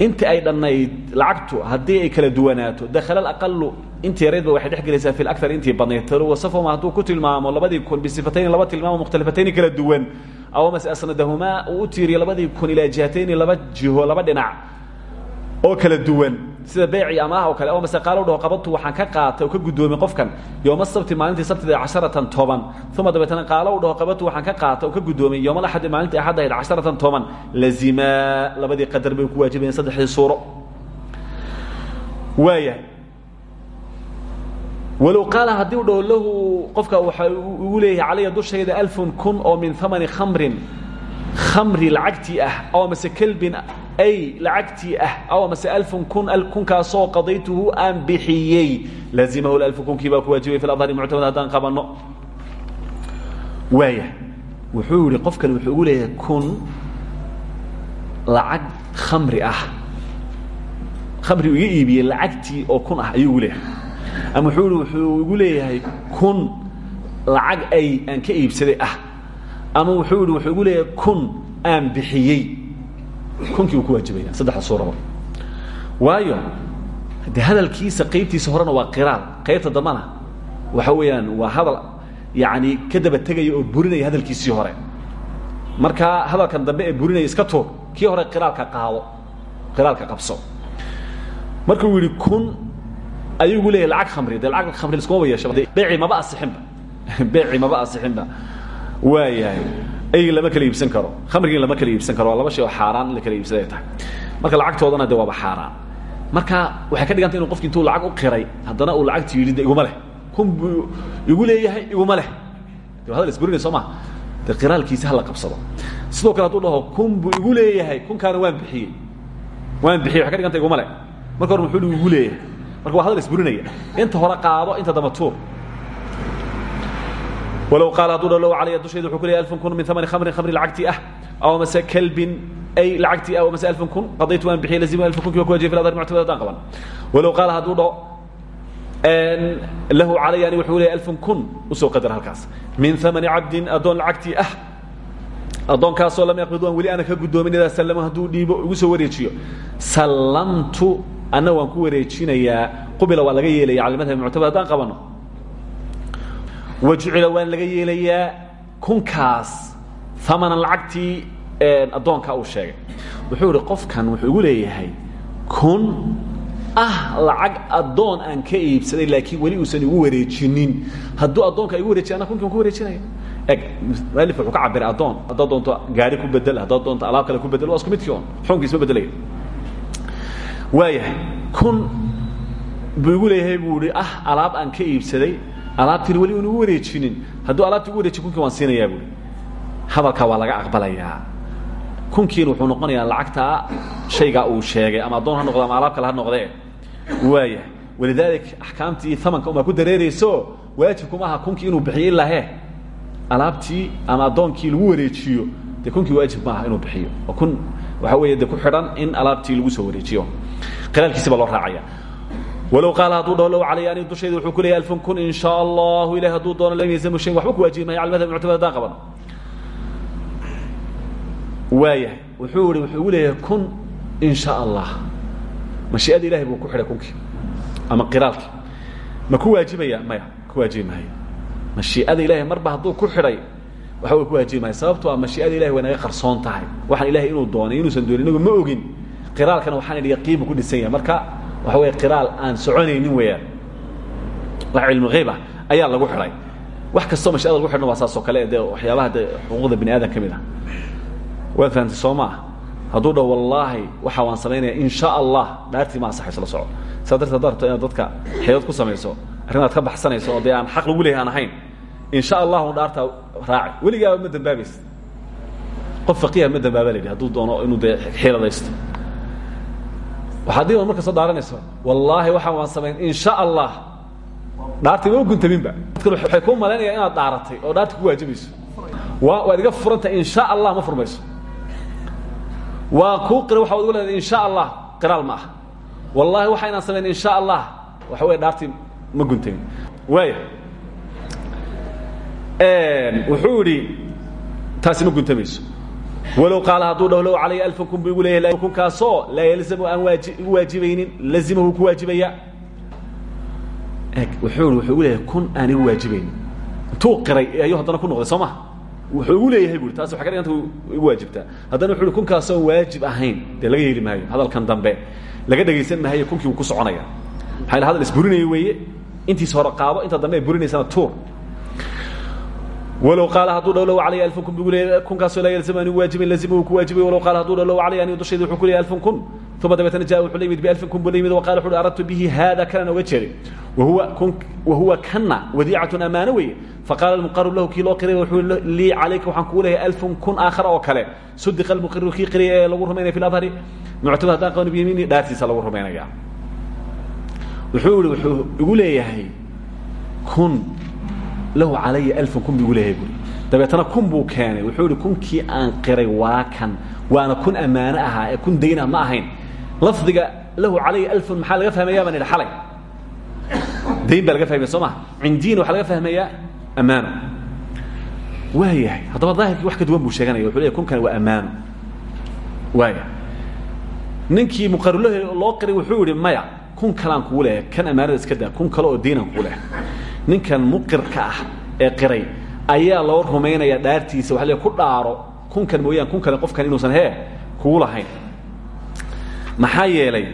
inta ay dhannayd lacagtu haddii ay kala duwanaato dakhala alaqalu intii yaraydba waxay dhex gelaysaa fi lakar intii badnayd talo wasafahuma hadduu ku tilmaamo labadii kun bisifatayn laba tilmaamo mukhtalifatayni kala duwan aw mase asnadahumaa uu u tiiriyo labadii kun ilaa jihatayni laba jiho laba dhinac oo kala duwan. Sida beeci amaah oo kale oo mase qaalo dhaho qabadtu waxaan ka qaatay oo ka guddoomay qofkan yooma sabti maalintii sabtida casharatan toban. Uma dabeetana qaalo u dhaho qabadtu waxaan ka qaatay oo ka guddoomay yooma axadi maalintii axad ahayd casharatan toban. Lazimaa labadii qadar bay ku waajibayeen saddexdii suuro. Waaya walow qaala haddii u dhaho lahu qofka waxa ugu leeyahay calaya dushayda alfun kun oo min amani khamrin khamri lacagtii ah aw mase kelbin ay lacagtii ah aw mase alfun kun kunkaasoo qadaytuhu aan bixiyey. Laazimahu alfu kunkii baa ku waajibay fi adhari muctamad haddaan qabanno. Waaya. Wuxuu yihi qof kale wuxuu ugu leeyahay kun lacag khamri ah. Khamri iga iibiyey lacagtii oo kun ah ayuu igu leeyahay. Ama wuxuu i wuxuu igu leeyahay kun lacag ay aan ka iibsaday ah ama wuxuu yihi wuxuu igu leeyahay kun aan bixiyey. Kunkii uu ku waajibaya saddexda suuraba waayo de hadalkiisa qaybtiisa horena waa qiraal. Qaybta dambana waxa weeyaan waa hadal yani ka daba tegaya oo burinaya hadalkiisii hore. Markaa hadalkan dambe ee burinaya iska tuur kii hore qiraalka qaado qiraalka qabso. Markuu yihi kun ayuu igu leeyahay lacag khamri de lacag khamri liskumaba yeesha beeci maba asixinba beeci maba asixinba waayahay. Aygi lama kala iibsan karo. Khamrigii lama kala iibsan karo. Waa laba shay oo xaaraan in la kala iibsaday tahay. Marka lacagtoodana de waaba xaaraan. Marka waxay ka dhigantay inu qofki intuu lacag u qiray haddana uu lacagti yidhi de iguma leh. Kun buu igu leeyahay iguma leh. De hadal isburinay soo maha de qiraalkiisi hala qabsado. Sidoo kale hadduu dhaho kun buu igu leeyahay. Kunkaana waan bixiyey. Waan bixiyey waxay ka dhigantay iguma leh. Marka hore muxuu igu leeyahay. Marka waa hadal isburinaya inta hore qaado inta damba tuur walow qaal hadduu dha low calaya dushayda wuxuu ku leeyahy alfun kun min amani khamrin khamri lacagtii ah aw mase kelbin ay lacagtii ah mase alfun kun qadaytu waan bixiyey lazima alfun kunki waa ku wajiya fi adhar muctamad haddaan qaban. Walow qaala hadduu dhaho lahu calaya ani wuxuu leeyahy alfun kun u soo qadar halkaas min amani cabdin addoon lacagtii ah addoonkaasoo lam yaqbid waan weli aana ka guddoomin idaa sallama hadduu dhiibo igu soo wareejiyo. Sallamtu anna waan ku wareejinayaa qubila waa laga yeelaya cala madhab muctamad haddaan qabano wajucila waan laga yeelayaa kunkaas amanan lacagtii addoonka uu sheegay. Wuxuu ihi qofkan wuxuu igu leeyahay kun ah lacag addoon aan ka iibsaday laakiin weli uusan igu wareejinin. Hadduu addoonka igu wareejiy ana kunki waan ku wareejinaya. Eg mualif wuxuu ka cabiray addoon. Haddaad doonto gaari ku bedel haddaad doonto alaab kale ku bedel waa isku midkii on xukunki isma bedelaya waayahay kun buu igu leeyahay buu ihi ah alaab aan ka iibsaday alaabtiina weli unugu wareejinin. Hadduu alaabtii ugu wareejiy kunkii waan siinayaa buui hadalkaa waa laga aqbalayaa. Kunkiina wuxuu noqonayaa lacagtaa shaygaa uu sheegay ama addoon ha noqdo ama alaab kale ha noqdee. Waaya walidaalika axkaamtii amanka umaa ku dareerayso waajibkuma aha kunkii inuu bixiyo ilaa he alaabtii ama addoonkii lagu wareejiyo dee kunkii waajib ma aha inuu bixiyo. Kun waxaa weeye de ku xidhan in alaabtii lagu soo wareejiyo. Qiraalkiisi baa loo raacaya walow qaala hadduu dhaho low calaya ani dushayda wuxuu ku leeyahy alfan kun in shaa allahu ilahi hadduu doono lam yalzamu shay waxba ku waajibi maya cala madhab muctamad haddaan qabano waayahay wuxuu ihi wuxuu igu leeyahay kun in shaa allah mashii'ada ilahay buu ku xidhay kunkii ama qiraalkii. Ma ku waajibaya maya ku waajibi maayo mashii'ada ilahay marba hadduu ku xidhay waxa way ku waajibi maayo sababto a mashii'ada ilahay way naga qarsoon tahay. Waxaan ilahay inuu doonay inuusan doonin inagu ma ogin. Qiraalkana waxaan idhi yaqiinbu ku dhisan yahay. Marka waxa weeye qiraal aan soconaynin weeyaan. Wax cilmu hayb ah ayaa lagu xidhay wax kastoo mashiada lagu xidhna waa saas oo kale dee waxyaabaha de xuquuqda bini aadam ka mid ah. Waad fahamtay soo maa wallaahi waxa waan samaynaya in allah dhaartii ma ansaxayso la soco. Saa darteed haddaad dadka xeedood ku samayso arrinaad ka baxsanayso oo dee xaq lagu leeyahy aan ahayn in allahu dhaartaa raaci. Weligaaba ma dambaabaysa qof faqiiha ma dambaaba la doono inuu dee xiiladaysto waxaad diiban marka soo dhaaranayso wallaahi waxaan waan samayn in sha allah dhaartii ma u guntaminba. Waxay kuu malaynayaan inaad dhaaratay oo dhaarti ku waajibayso waa waad iga furantahay in allah ma furmayso. Waa kuu qira waxaad ugu leedahay in allah qiraal ma ah. Wallaahi waxa inaan allah waxa weeye dhaartii ma guntamin. Waaya wuxuu idhi taasi ma guntamayso walow qaala hadduu dhaho low calaya alfan kun bu igu leeyahay kunkaasoo laa yalzamu aan waaji igu waajibaynin lazimahu ku waajibaya. Eg wuxuu wuxuu igu leeyahay kun aan igu waajibaynin intuu qiray ayuu haddana ku noqday soo maha wuxuu igu leeyahay bui taasi waxay ka dhiganta igu waajibtaa haddana wuxu uhi kunkaasoo waajib ahayn dee laga yeeli maayo hadalkan dambe. Laga dhegaysan maayo kunkii wuu ku soconaya. Maxaa hadal isburinaya weeye? Intiis hore qaado inta dambe ay burinaysana tuur walow qaala hadduu dho low calaya alfan kun bu leeyahay kunkaasoo laa yalzamu an igu waajibin lazima uu ku waajibay walow qaala hadduu dho low calaya anigu dushayda wuxuu ku leeyahay alfan kun uma dabeetana jaa wuxuu la yimid bialfin kun buu la yimid wa qala wuxu uhi aradtu bihi haada kanan oga jeeday wahuwa kana wadiicatun amaano weeye faqaala almuqaru lahu kii loo qiray wuxuu lii calayka waxaan kugu leeyahay alfun kun aakhara oo kale sudiqa almuqiru kii qiraya ee lagu rumaynaya fi labhari muctamad haddaan qabano biyamiini dhaartiisa lagu rumaynaya wuxuu ihi wuxuu igu leeyahay kun lahu calaya alfan kun bu igu leeyahay buri. Dabeetana kun buu keenay. Wuxuu ihi kunkii aan qiray waa kan. Waana kun ammaano ahaa ee kun dayna ma ahayn. Lafdiga lahu calaya alfun maxaa laga fahmaya baan idhi xalay dayn baa laga fahmaya soo maha cindiina waxaa laga fahmayaa ammaano. Waayahay haddaba daahirkii wax ka duwan buu sheeganaya. Wuxuu leeyahy kunkani waa ammaano. Waaya ninkii muqarulahi loo qiray wuxuu yihi maya kun kalaan kugu leeyahay kan ammaanada iska daa kun kale oo daynaan kugu leeyahay ninkan muqirka ah ee qiray ayaa loo rumaynaya dhaartiisa waa ku dhaaro kunkan mooyaan kun kale qofkan inuusan hee kugu lahayn. Maxaa yeelay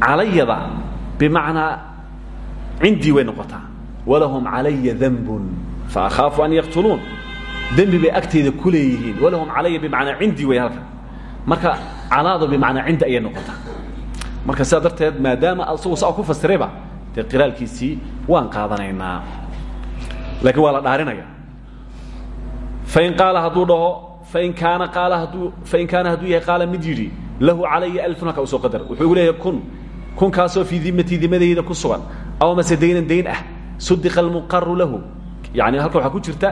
calayada bimacnaa cindii way noqotaa. Walahum calaya dambun faakhaafu an yaqtuluun. Dembi bay agtayda ku leeyihiin. Walahum calaya bimacnaa cindii way halkan. Marka calaado bimacnaa cindi ayay noqotaa. Marka sidaa darteed maadaama asagu saa ku fasirayba dee qiraalkiisii waan qaadanaynaa. Laakiin waa la dhaarinaya. Fain qaala hadduu dhaho fain kaana qaala hadduu fain kaana hadduu yahay qaala mid yidhi lahu calaya alfun halkaa u soo qadar. Wuxuu igu leeyahay kun. Kunkaasoo fii dimatii dimadayda ku sugan. Aw mase daynan dayn ah. Sudiqa almuqaru lahu. Yani halka waxaa ku jirta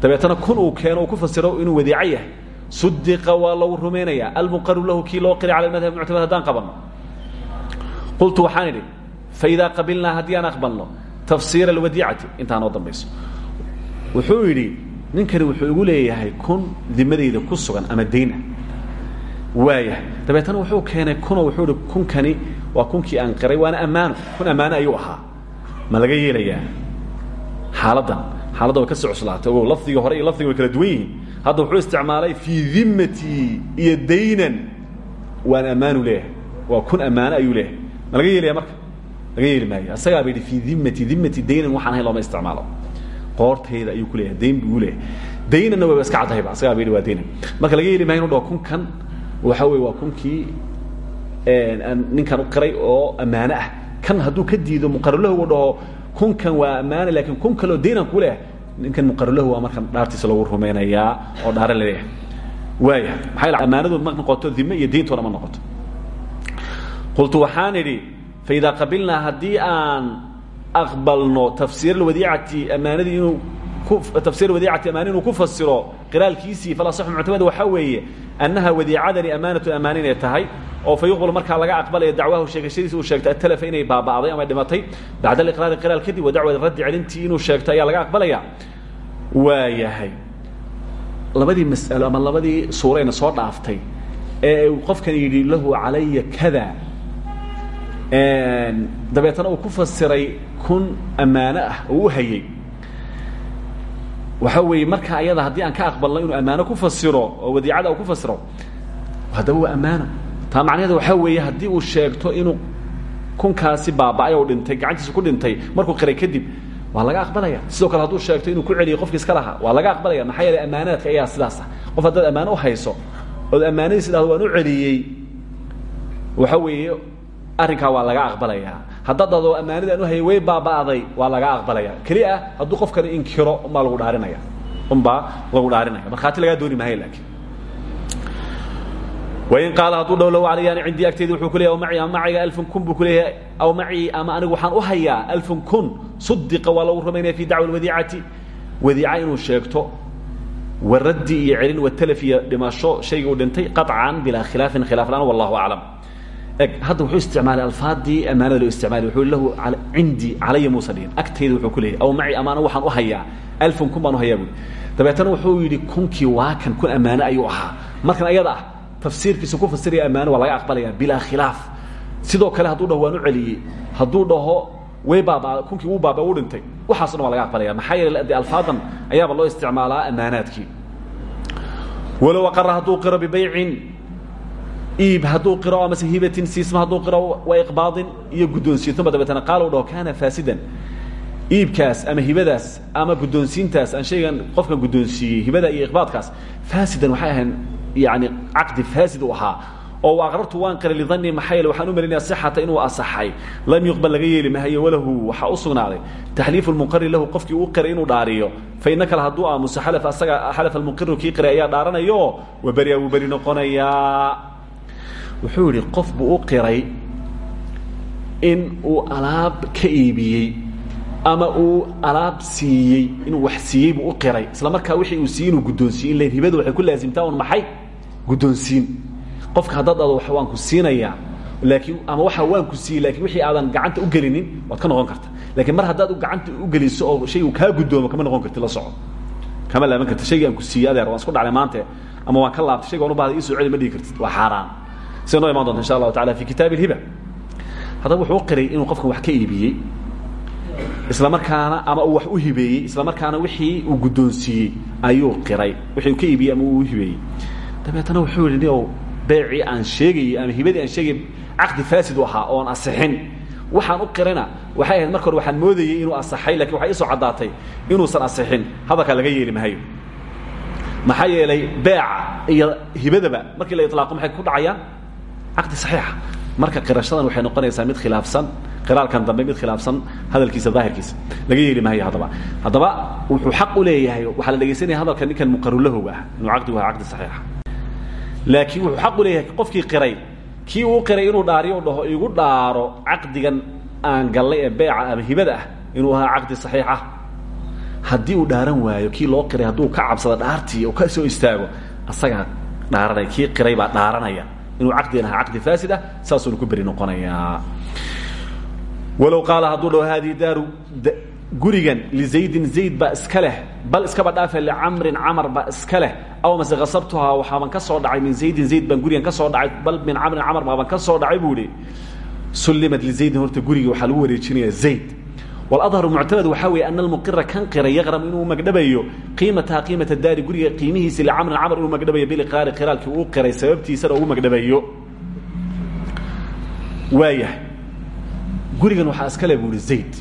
dabeetana kun uu keeno uu ku fasiro inuu wadiico yahay. Sudiqa waa lagu rumaynayaa. Almuqaru lahu kii loo qiray cala madhab muctamad haddaan qabanno. Qultu waxaan idhi faidaa qabilnaa haddii aan aqbalno tafsiira alwadiicati intaa noo dambayso wuxuu yidhi ninkani wuxuu igu leeyahay kun dimadayda ku sugan ama dayna waayahay dabeetana wuxuu keenay kuno wuxuu ihi kunkani waa kunkii aan qiray waana ammaano kun ammaano ayuu ahaa ma laga yeelayaa xaaladdan xaaladda way ka sii cuslaatay ogow lafdigii hore iyo lafdiga way kala duwan yihiin hadda wuxuu isticmaalay fii dimatii iyo daynan waan ammaanu leeyahay waa kun ammaano ayuu leeyahay ma laga yeelaya marka laga yeeli maayo asagaa ba yidhi fii dimati dimati daynan waxaan ahayn looma isticmaalo. Qoortayda ayuu ku leeyahay dayn buu leeyahay. Daynanna wayba iska caddahayba asagaa ba yidhi waa daynan. Marka laga yeeli maayo inu dhaho kunkan waxa weye waa kunkii ninkan u qiray oo ammaano ah. Kan hadduu ka diido muqaralahu u dhaho kunkan waa ammaana laakiin kun kaleo daynaan ku leeyahay. Ninkan muqaralahu waa markan dhaartiisa lagu rumaynayaa oo dhaare la leeyahay waaya maxaa ammaanadu ma noqoto dime iyo diintoona ma noqoto. Qultu waxaan idhi faidaa qabilnaa haddii aan aqbalno tafsiir wadiicati ammaanadii inuu tafsir wadiicati amaani inuu ku fasiro qiraalkiisii falasaxu muctamad waxaa weeye annaha wadiicadani amaanatu ammaani inay tahay oo fa yuqbalu markaa laga aqbalaya dacwahu sheegashadiisa uu sheegtay atalafa inay baaba'day ama dhimatay bacda aliqraari qiraal kadib wa dacwada raddi celintii inuu sheegto ayaa laga aqbalaya waayahay labadii mas'alo ama labadii suurayna soo dhaaftay ee uu qofkan yidhi lahu calaya kada dabeetana uu ku fasiray kun ammaano ah oo u hayey waxa weeye marka ayada haddii aan ka aqbalno inuu ammaano ku fasiro oo wadiicada uu ku fasiro haddaba waa ammaano. Taa macnaheeda waxaa weeye haddii uu sheegto inuu kunkaasi baaba'ay oo dhintay gacantiisa ku dhintay markuu qiray kadib waa laga aqbalaya. Sidoo kale hadduu sheegto inuu ku celiyey qofki iska waa laga aqbalaya. Maxaa yeeley ammaanaadka ayaa sidaasa qof haddaad ammaano uhayso ood ammaanadiis idhahdo waan u waxa weeye arrinkaa waa laga aqbalaya haddaad dhahdo ammaanadii aan uhayay way baaba'day waa laga aqbalaya keli ah hadduu qofkani inkiro unbaa lagu dhaarinaya. Unbaa lagu dhaarinaya. Markhaati lagaa dooni maayo laakiin. Wain qaala hadduu dhow low alayani cindii agteyda wuxuu ku leeyahy aw maci ama maciga alfun kun buu ku leeyahay. Aw macii ama anigu waxaan u hayaa alfun kun. Sudiqa waa lagu rumaynaya fi dacwa alwadiicati wadiica inuu sheegto waraddi iyo celin watalaf iyo dhimasho shaygii uu dhintay qaطcan bilaa khilaafin khilaaf la'aan wallahu aclam eg hadda wuxuu isticmaalay alfaadii ammaanada loo isticmaalay wuxuu lahu cindii calaya muusa dhihin. Agtayda wuxuu ku leeyahy aw maci ama anigu waxaan u hayaa. Alfun kun baan u hayaa buui dabeetana wuxuu yidhi kunkii waa kan kun ammaano ayuu ahaa. Markan ayada ah tafsiirkiisa ku fasiraya ammaano waa laga aqbalaya bilaa khilaaf. Sidoo kale hadduu dhaho waan u celiyey. Hadduu dhaho way baaba kunkii wuu baaba u dhintay. Waxaaso dhan waa laga aqbalaya. Maxaa yeele de alfaadan ayaaba loo isticmaalaa ammaanaadkii walow aqara hadduu qiro bibaycin iib hadduu qiro amase hibatin siisma hadduu qiro wa iqbaadin iyo guddoonsiintoma dabeetana qaal u dhaho kaana faasidan iibkaas ama hibadaas ama guddoonsiintaas aan shaygan qofkan guddoonsiiyey hibada iyo iqbaadkaas faasidan waxay ahayn yani caqdi faasid u ahaa oo aqrartu waan qiray lidani maxaa yeele waxaan u malinaya sixata inuu asaxay lam yuqbal laga yeeli mahayo walahu waxaa u sugnaaday taxliifu lmunqari lahu qofkii uu qiray inuu dhaariyo fa ina kale hadduu aamuso xalaf asaga xalaf almunqiru kii qiray ayaa dhaaranayo wa beriya wuu beri noqonayaa wuxuu yidhi qof buu u qiray in uu alaab ka iibiyey ama uu alaab siiyey inuu wax siiyey buu u qiray. Isla markaa wixii uu siiyey inuu guddoonsiiye ila hibadu waxay ku laasimtaa un maxay? Guddoonsiin qofka haddaad ado wa waan ku siinayaa laakiin ama waxa waan ku siiyey lakiin wixii aadan gacanta u gelinin waad ka noqon karta. Lakiin mar haddaad gacanta u geliso oo shay uu kaa guddoomo kama noqon karti la soco. Kama laaban karti shaygii aan ku siiyey adeer waan isku dhaclay maante ama waan ka laabtay shayga an u bahday ii soo celi ma dhigi kartid. Waa xaaraan sida noo imaan donta insha allahu tacala fi kitaab ilhiba haddaba wuxuu qiray inuu qofkan wax ka iibiyey isla markaana ama uu wax u hibeeyey isla markaana wixii uu guddoonsiiyey ayuu qiray. Wixii uu ka iibiyey ama uu u hibeeyey. Dabeetana wuxuu yidhi nio beecii aan sheegayey ama hibadii aan sheegay caqdi faasid u ahaa oon asixin. Waxaan u qirayna waxay ahayd marka hore waxaan moodayey inuu asaxay laakiin waxay isoo caddaatay inuusan asixin hadalkaa laga yeeli mahayo. Maxaa yeelay beeca iyo hibadaba markii la ilaaqo maxay ku dhacayaan caqdi saxiixa. Marka qirashadan waxay noqonaysaa mid khilaafsan qiraalkan dambe mid khilaafsan hadalkiisa daahirkiisa. Laga yeeli maayo haddaba haddaba wuxuu xaq u leeyahay waxaa la dhegaysanaya hadalka ninkan muqarulahowga ah. Inuu caqdigu aha caqdi saxiixa. Laakiin wuxuu xaq u leeyahay qofkii qiray. Kii uu qiray inuu dhaariyo dhaho igu dhaaro caqdigan aan gallay ee beeca ama hibada ah inuu ahaa caqdi saxiixa. Haddii uu dhaaran waayo kii loo qiray hadduu ka cabsado dhaartii oo ka soo istaago asagaa dhaaranaya. Kii qiray baa dhaaranaya inuu caqdigan ahaa caqdi faasid ah saasuuna ku beri noqonayaa walow qaala hadduu dhaho haadihi daaru gurigan lizaydin zayd baa iska bal iskaba dhaafe licamrin camar baa iska leh. Aw mase kasabtuhaa waxaaban ka soo dhacay min zaydin zayd baan gurigan ka dhacay bal min camrin camar baaban ka soo dhacay buu ihi sullimat lizaydin horta gurigii waxaa lagu wareejinaya zayd waladharu muctamad waxaa weeye ana almuqira kan qiray yaqram inuu magdhabayo qiimataha qiimata daari guriga qiimihiisa licamrin camar inuu magdhabayo biliqraari qiraalkii uu qiray sababtiisana ugu magdhabayo. Waayahay. Gurigan waxaa iska le buu ihi zayd.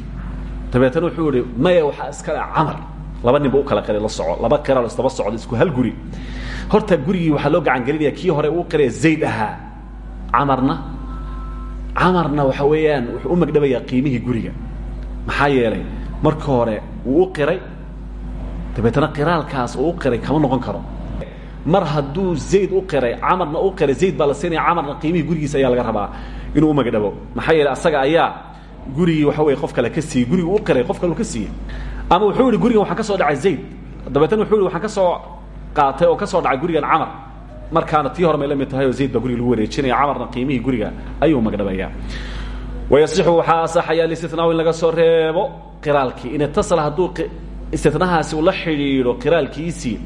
Dabeetana wuxuu ihi maya waxaa iska le camar. Laba nin ba u kala qiray la soco laba qiraal isdaba socda isku hal guri. Horta gurigii waxaa loo gacan gelinaya kii hore uu qiraya zayd ahaa camarna. Camarna waxa weeyaan wuxuu u magdhabayaa qiimihii guriga maxaa yeelay marka hore wuu u qiray dabeetana qiraalkaas uu u qiray kama noqon karo. Mar hadduu zayd u qiray camarna u qiray zayd baa la siinaya gurigiisa ayaa laga rabaa inuu magdhabo. Maxaa yeeley asaga ayaa gurigii waxa weye qof kale ka siiyey gurigi u qiray qof kale ka siiyey. Ama wuxuu yihi gurigan waxaan ka soo dhacay zayd. Dabeetana wuxuu yihi ka soo qaatay oo ka soo dhacay gurigan camar. Markaana tii hore may la mid tahay zayd baa guriga lagu wareejinaya camarna qiimihii guriga ayuu magdhabaya wayasixu waxaa asaxaya listinaa in laga soo reebo qiraalkii in itasala hadduu istinahaasi uu la xidhiidho qiraalkiisii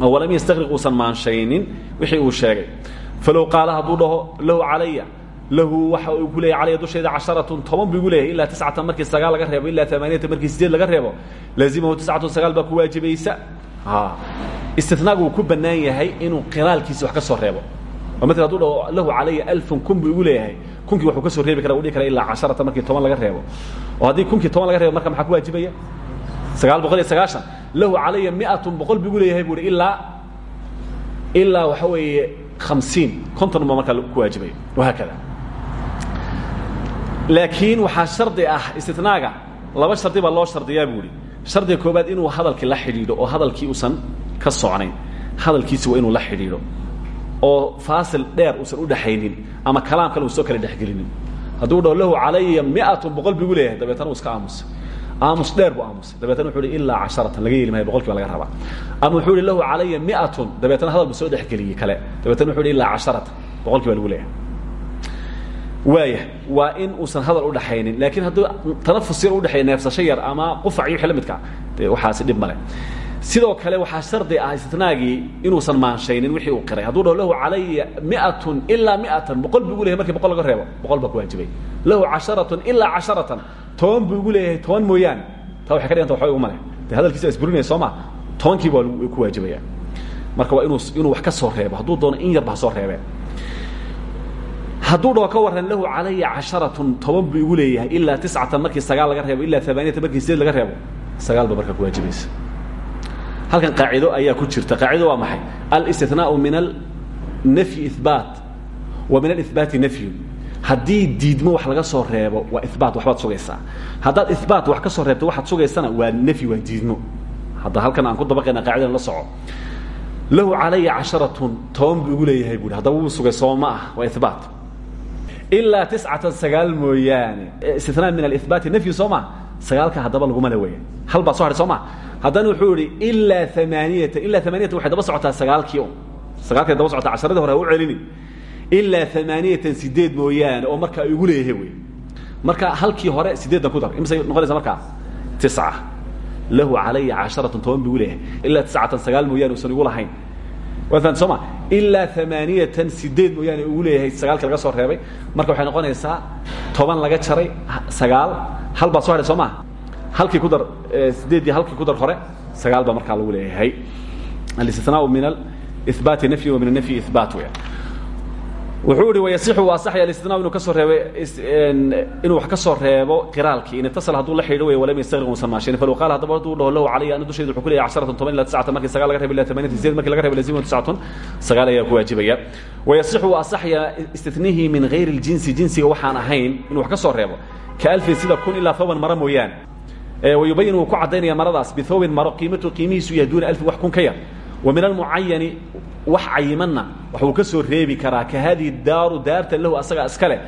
oo walam yastaqriq uusan maanshaynin wixii uu sheegay falow qaala hadduu dhaho lahu calaya lahu waxa uu ku leeyahy calaya dusheeda casharatun toban buu igu leeyahay ilaa tiscatan markii sagaal laga reebo ilaa amaaniyatan markii sideed laga reebo laazimahu tiscatun sagaal baa ku waajibaysa istinaagu uu ku bannaan yahay inuu qiraalkiisi wax ka soo reebo oo maala haduu dhaho lahu calaya alfun kun buu igu leeyahay. Kunkii waxuu ka soo reebi kara u dhihi kara ilaa casharatan markii toban laga reebo. Oo haddii kunkii toban laga reebo marka maxaa ku waajibaya? Sagaal boqol iyo sagaashan. Lahu calaya miatun boqol buu igu leeyahay bu uhi ilaa ilaa waxa weeye hamsiin konton ba markaa ku waajibaya. Wahaakada laakiin waxaa shardi ah istinaaga laba shardi baa loo shardiyaa bu ihi. Shardiga koobaad inuu hadalkii la xidhiidho oo hadalkii uusan ka socnayn. Hadalkiisi waa inuu la xidhiidho oo faasil dheer uusan u dhaxaynin ama kalaam kale uusan kala dhexgelinin. Hadduu dhaho lahu calaya miatun boqol bu igu leeyahay dabeetana uu iska aamusay. Aamus dheer buu aamusay. Dabeetana wuxu uhi ilaa casharatan laga yeeli maayo boqolkii baa laga rabaa. Ama wuxuu ihi lahu calaya miatun dabeetana hadal buu soo dhexgeliyey kale. Dabeetana wuxu uhi ilaa casharatan boqolkii baa lagu leeyahay. Waaya waa in uusan hadal udhaxaynin laakiin hadduu tanafus yar udhexeeya neefsasho yar ama qufac iyo wixii la midkaa dee waxaasi dhib male sidoo kale waxaa shardi ah istinaagii inuusan maanshaynin wixii uu qiray. Hadduu dhaho lahu calaya miatun ilaa boqol buu igu markii boqol laga reebo. Boqol baa ku waajibay. Lahu casharatun ilaa casharatan toban buu igu leeyahay toban mooyaane. Taa waxay ka dhiganta waxba iguma leh. De hadalkiisa isburinaya soo ma? Tobankii baa ku waajibaya. Marka waa inuu inuu wax ka soo reebo. Hadduu doono in yarba soo reebee hadduu dhaho ka waran lahu calaya casharatun toban buu igu leeyahay ilaa tiscatan markii sagaal laga reebo ilaa amaaniyatan markii sideed laga reebo. Sagaal ba markaa ku waajibaysa halkan qaacido ayaa ku jirta. Qaacido waa maxay? Alistinaau min alnafyi ihbaat wa min alibaati nafyun. Haddii diidmo wax laga soo reebo waa ibaat waxbaad sugaysaa. Haddaad ibaat wax ka soo reebto waxaad sugaysana waa nafyi waa diidmo. Hadda halkan aan ku dabaqayna qaacidan la soco. Lahu calaya casharatun toban buu igu leeyahay buui haddaba wuu sugay soo ma ah waa ibaat ilaa tiscatan sagaal mooyaane. Istinaa min alibaati nafyu soo ma sagaalka haddaba laguma le weya hal baa so hadhay wuxuu ihi ilaa amaaniyatan ilaa amaaniyatan waxay socotaa sagaalkii un sagaalkay daba socotaa casharadii hore ha u celini ilaa sideed mooyaane oo markaa igu leeyahay wey marka halkii hore sideeddan ku dar. Imisay noqonaysa markaa tisca. Lahu calaya casharatun toban bu igu leeyahay. Ilaa tiscatan sagaal mooyaane usan igu lahayn waad fahamta soo ma. Ilaa amaaniyatan sideed mooyaane ugu leeyahay sagaalkii laga soo reebay. Marka waxay noqonaysaa toban laga jaray sagaal. Hal soo hadhay soo halkii ku dar sideeddii halkii ku dar hore sagaal baa markaa lagu leeyahay. Alistinaau min alibaati nafyi wa min anafyi ibaat weya wuxuu ihi wayasixu waa asaxaya alistinaau inuu ka soo reebay inuu wax ka reebo qiraalkii. In itasal hadduu la xidhiidho wey walam yastaqriq uusan maashin falow qaal haddaba hadduu dhaho lahu calaya ana wuxuu ku leeyahay ilaa markii sagaal laga reebo ilaa sideed markii laga reebo lazimu tiscatun sagaal ayaa ku waajibaya. Wayasixu waa asaxaya istinihii min gayri ljinsi jinsiga waxaan ahayn inuu wax ka reebo. Ka sida kun ilaa toban mara mooyaane wayubayin wuu ku caddaynaya maradaas bihawbin maro qiimatu qiimihiisu yahay duuna alfin wax kun ka yar min almucayani wax cayimanna waxuu ka soo reebi karaa ka haadihi daaru daarta lahu asaga iskale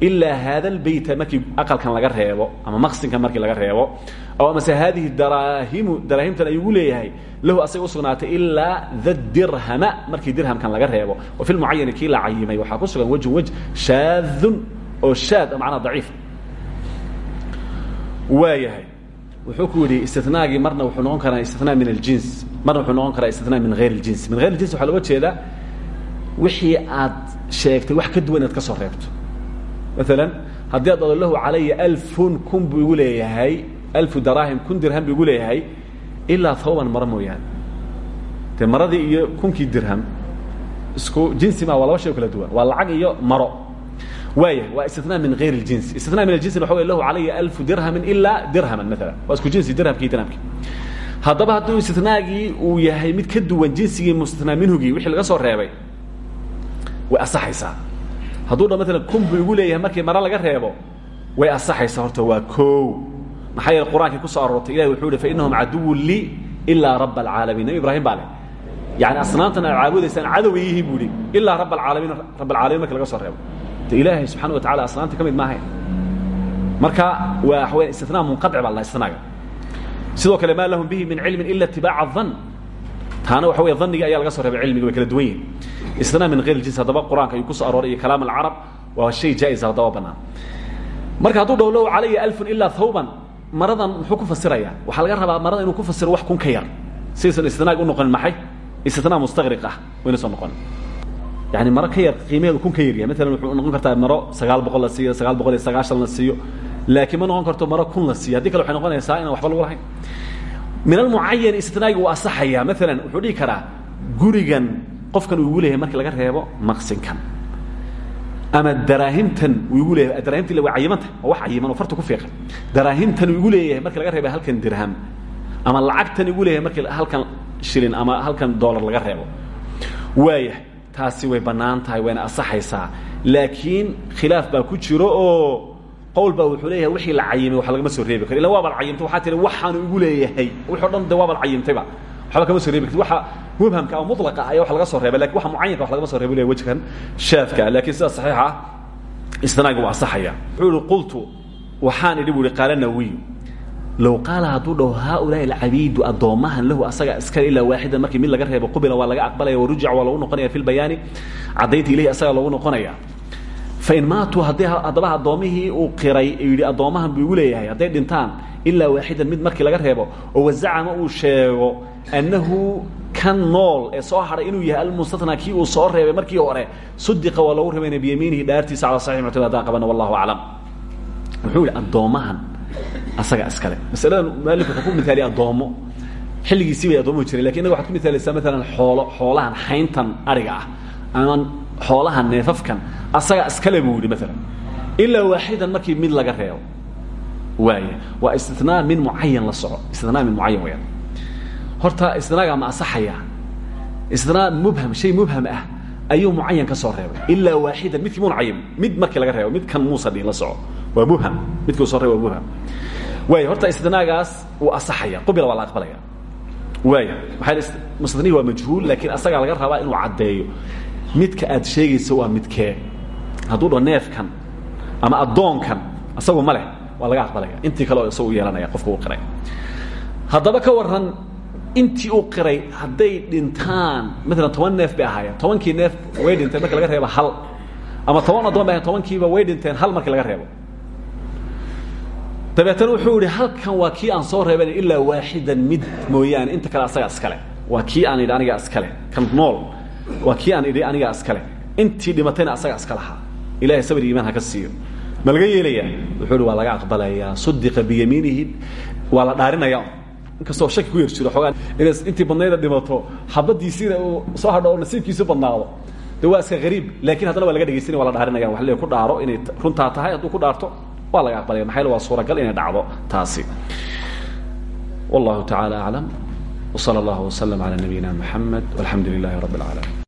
ilaa haada lbeyta markii aqalkan laga reebo ama maqsinkan markii laga reebo oo amase haadihi daraahimu daraahimtan ayugu leeyahay lahu asaga u sugnaatay ilaa da dirhama markii dirhamkan laga reebo. Wa fi lmucayani kii la cayimay waxaa ku sugan wejhun wej shaadun oo shaad macnaa daciif. Waayahay wuxuu ku yidhi istinaagii marna wuxuu noqon karaa istinaa min aljins marna wuxuu noqon karaa istinaa min hayr اljins min hayr اljins waxaa looga jeedaa wixii aad sheegtay wax ka duwan inaad ka soo reebto maalan haddii ad dhado lahu calaya alfun kun buu igu leeyahay alfu daraahim kun dirham buu igu leeyahay ilaa toban maro mooyaane dee maradii iyo kunkii dirham isku jinsi ma waa laba shay o kala duwan waa lacag iyo maro waaya waa istinaa min hayr اljins istinaa min aljinsin waxa wey lahu calaya alfu dirhamin ilaa dirhaman maala waa isku jinsi dirhamkii dirhamkii haddaba hadduu istinaagii uu yahay mid ka duwan jinsigii mustinaa minhugii wixii laga soo reebay way asaxaysaa. Hadduu dha maalan kun buu igu leeyahay markii mare laga reebo way asaxaysaa horta waa o maxaa yeele qur'aankii ku soo aroortay ilahi wuxuu ihi fainahum caduwun lii ilaa rab alcaalamiin nabi ibraahim baa leh. Yani asnaamtan aad caabudaysaan cadoway yihiin buu ihi ilaa rab alcaalamiin rab alcaalamiin marki laga soo reebo. De ilaahay subxana wa tacala asnaamta ka mid maahayn. Marka waa waxa weya istinaa munqaطci baa la istinaaga sidoo kale maa lahum bihi min cilmin ila itibaaca dan taana waxa wey dhanniga ayaa laga soo reebay cilmiga way kala duwan yihiin istinaa min hayr jins haddaba qur'aanka ayuu ku soo arooray iyo kalaam alcarab. Waa shay jaa-isa haddaba bannaan. Marka hadduu dhaho low calaya alfun ilaa thawban. Maradan muxuu ku fasiraya? Waxaa laga rabaa marada inuu ku fasiro wax kun ka yar. Sidaysan istinaag u noqonin maxay? Istinaa mustaqriq ah wayna soo noqonin yani maro ka yar qiimaheedu kun ka yaryahay maalan wuxuu noqon kartaa maro sagaal boqol la siiyo sagaal boqol iyo sagaashan la siiyo laakiin ma noqon karto maro kun la siiyo haddii kale waxay noqonaysaa inaan waxba lagu lahayn. Min almucayan istinaagi wuu asaxayaa maalan wuxuu dhihi karaa gurigan qofkan uu igu leeyahay markii laga reebo maqsinkan. Ama daraahimtan uu igu leeyahay daraahimti waa cayimanta waa wax cayiman oo farta ku fiiqan. Daraahimtan uu igu leeyahay markii laga reeba halkan dirham ama lacagtan igu leeyahay markii halkan shilin ama halkan dollar laga reebo. Waaya taasi way bannaan tahay wayna asaxaysaa laakiin khilaaf baa ku jiro oo qowl baa wuxuu leeyahay wixii la cayimay wax lagama soo reebi karo illa waabad cayimtay waxaa tihi waxaanu igu leeyahay. O dhan de waabad cayimtayba. Waxba kama soo reebi karti waxa mubhamka ama mutlaqa ayaa wax laga soo reebay laakiin waxa mucayanka wax lagama soo reebi laya wejkan shaadka laakiin sida saxiixa ah istinaaga waa asaxaya wuxuu ihi qultu waxaan idhi bu ihi qaala nawiyu low qaala hadduu dhaho haaulaai alcabiidu addoommahan lahu asaga iskale ilaa waaxidan markii mid laga reebo qubila waa laga aqbalaya warujic waa lagu noqonaya fi lbayaani caddaynta ilahi asaga loogu noqonaya fain maatuu haddaba addoommihii uu qiray yidhi addoommahan buu leeyahay hadday dhintaan ilaa waaxidan mid markii laga reebo oo wazacama uu sheego annahu kan nool ee soo hadhay inuu yahay almustatna uu soo reebay markii hore sudiqa waa loogu rebayna biyamiinihi dhaartiisa cala saxix muctamad haddaan qabana wallahu aclam wuxuu yidhi asaga iskale masaladan mualif wuxuu ku mithaaliyay addoommo xilligiisii bay addoomuhu jireen laakiin innaga waxad ku mithaalaysaa maalan xoolo xoolahan xayntan ariga ah ama xoolaha neefafkan asaga iskale buu yidhi maalan ilaa waaxidan markii mid laga reebo. Waaya waa istinaa min mucayan la soco. Istinaa min mucayan weyaan horta istinaaga ma asaxaya. Istinaa mubham shay mubham ah ayuu mucayan ka soo reebay. Ilaa waaxidan midkii muuna cayin mid markii laga reebo midkan muusa dhihin la soco. Waa mubham midkii u soo reeba waa mubham. Waaya horta istinaagaas wuu asaxaya qubila waa la aqbalaya. Waaya maxaa mustanihi waa majhuul laakiin asagaa laga rabaa inuu caddeeyo midka aad sheegayso waa midkee hadduu dhaho neefkan ama addoonkan asagu ma leh waa laga aqbalaya intii kale oo isagu yeelanaya qofka uu qiray. Haddaba ka warran intii uu qiray hadday dhintaan maalan toban neef bay ahaayeen. Tobankii neef way dhinteen marki laga reebo hal. Ama toban addoon bay ahayen tobankiiba way dhinteen hal markii laga reebo. Dabeetana wuxuu yihi halkan waa kii aan soo reeban ilaa waaxidan mid mooyaane. Inta kale asagaa iskale waa kii aan idhi anigaa iskale kan nool waa kii aan idhi anigaa iskale intii dhimatayna asagaa iska lahaa ilahay sabir iimaan ha ka siiyo. Ma laga yeelayaa? Wuxuu hi waa laga aqbalayaa. Sudiqa biyamiinihi. Waa la dhaarinaya. Inkastoo shaki ku yar jiro xoogaa. Inay intii badnayda dhimato xabadiisiina uu soo hadho oo nasiibkiisu badnaado. De waa iska hariib laakiin haddana waa laga dhegeysanaya waa la dhaarinaya. Wa le ku dhaaro inay runtaa tahay hadduu ku dhaarto waa laga aqbalaya yele waa suuragal inay dhacdo taasi. Wallahu tacaala aclam wsala allahu waslm calaa nabiyina muxamed walxamdu lilahi rabb اlcaalamiin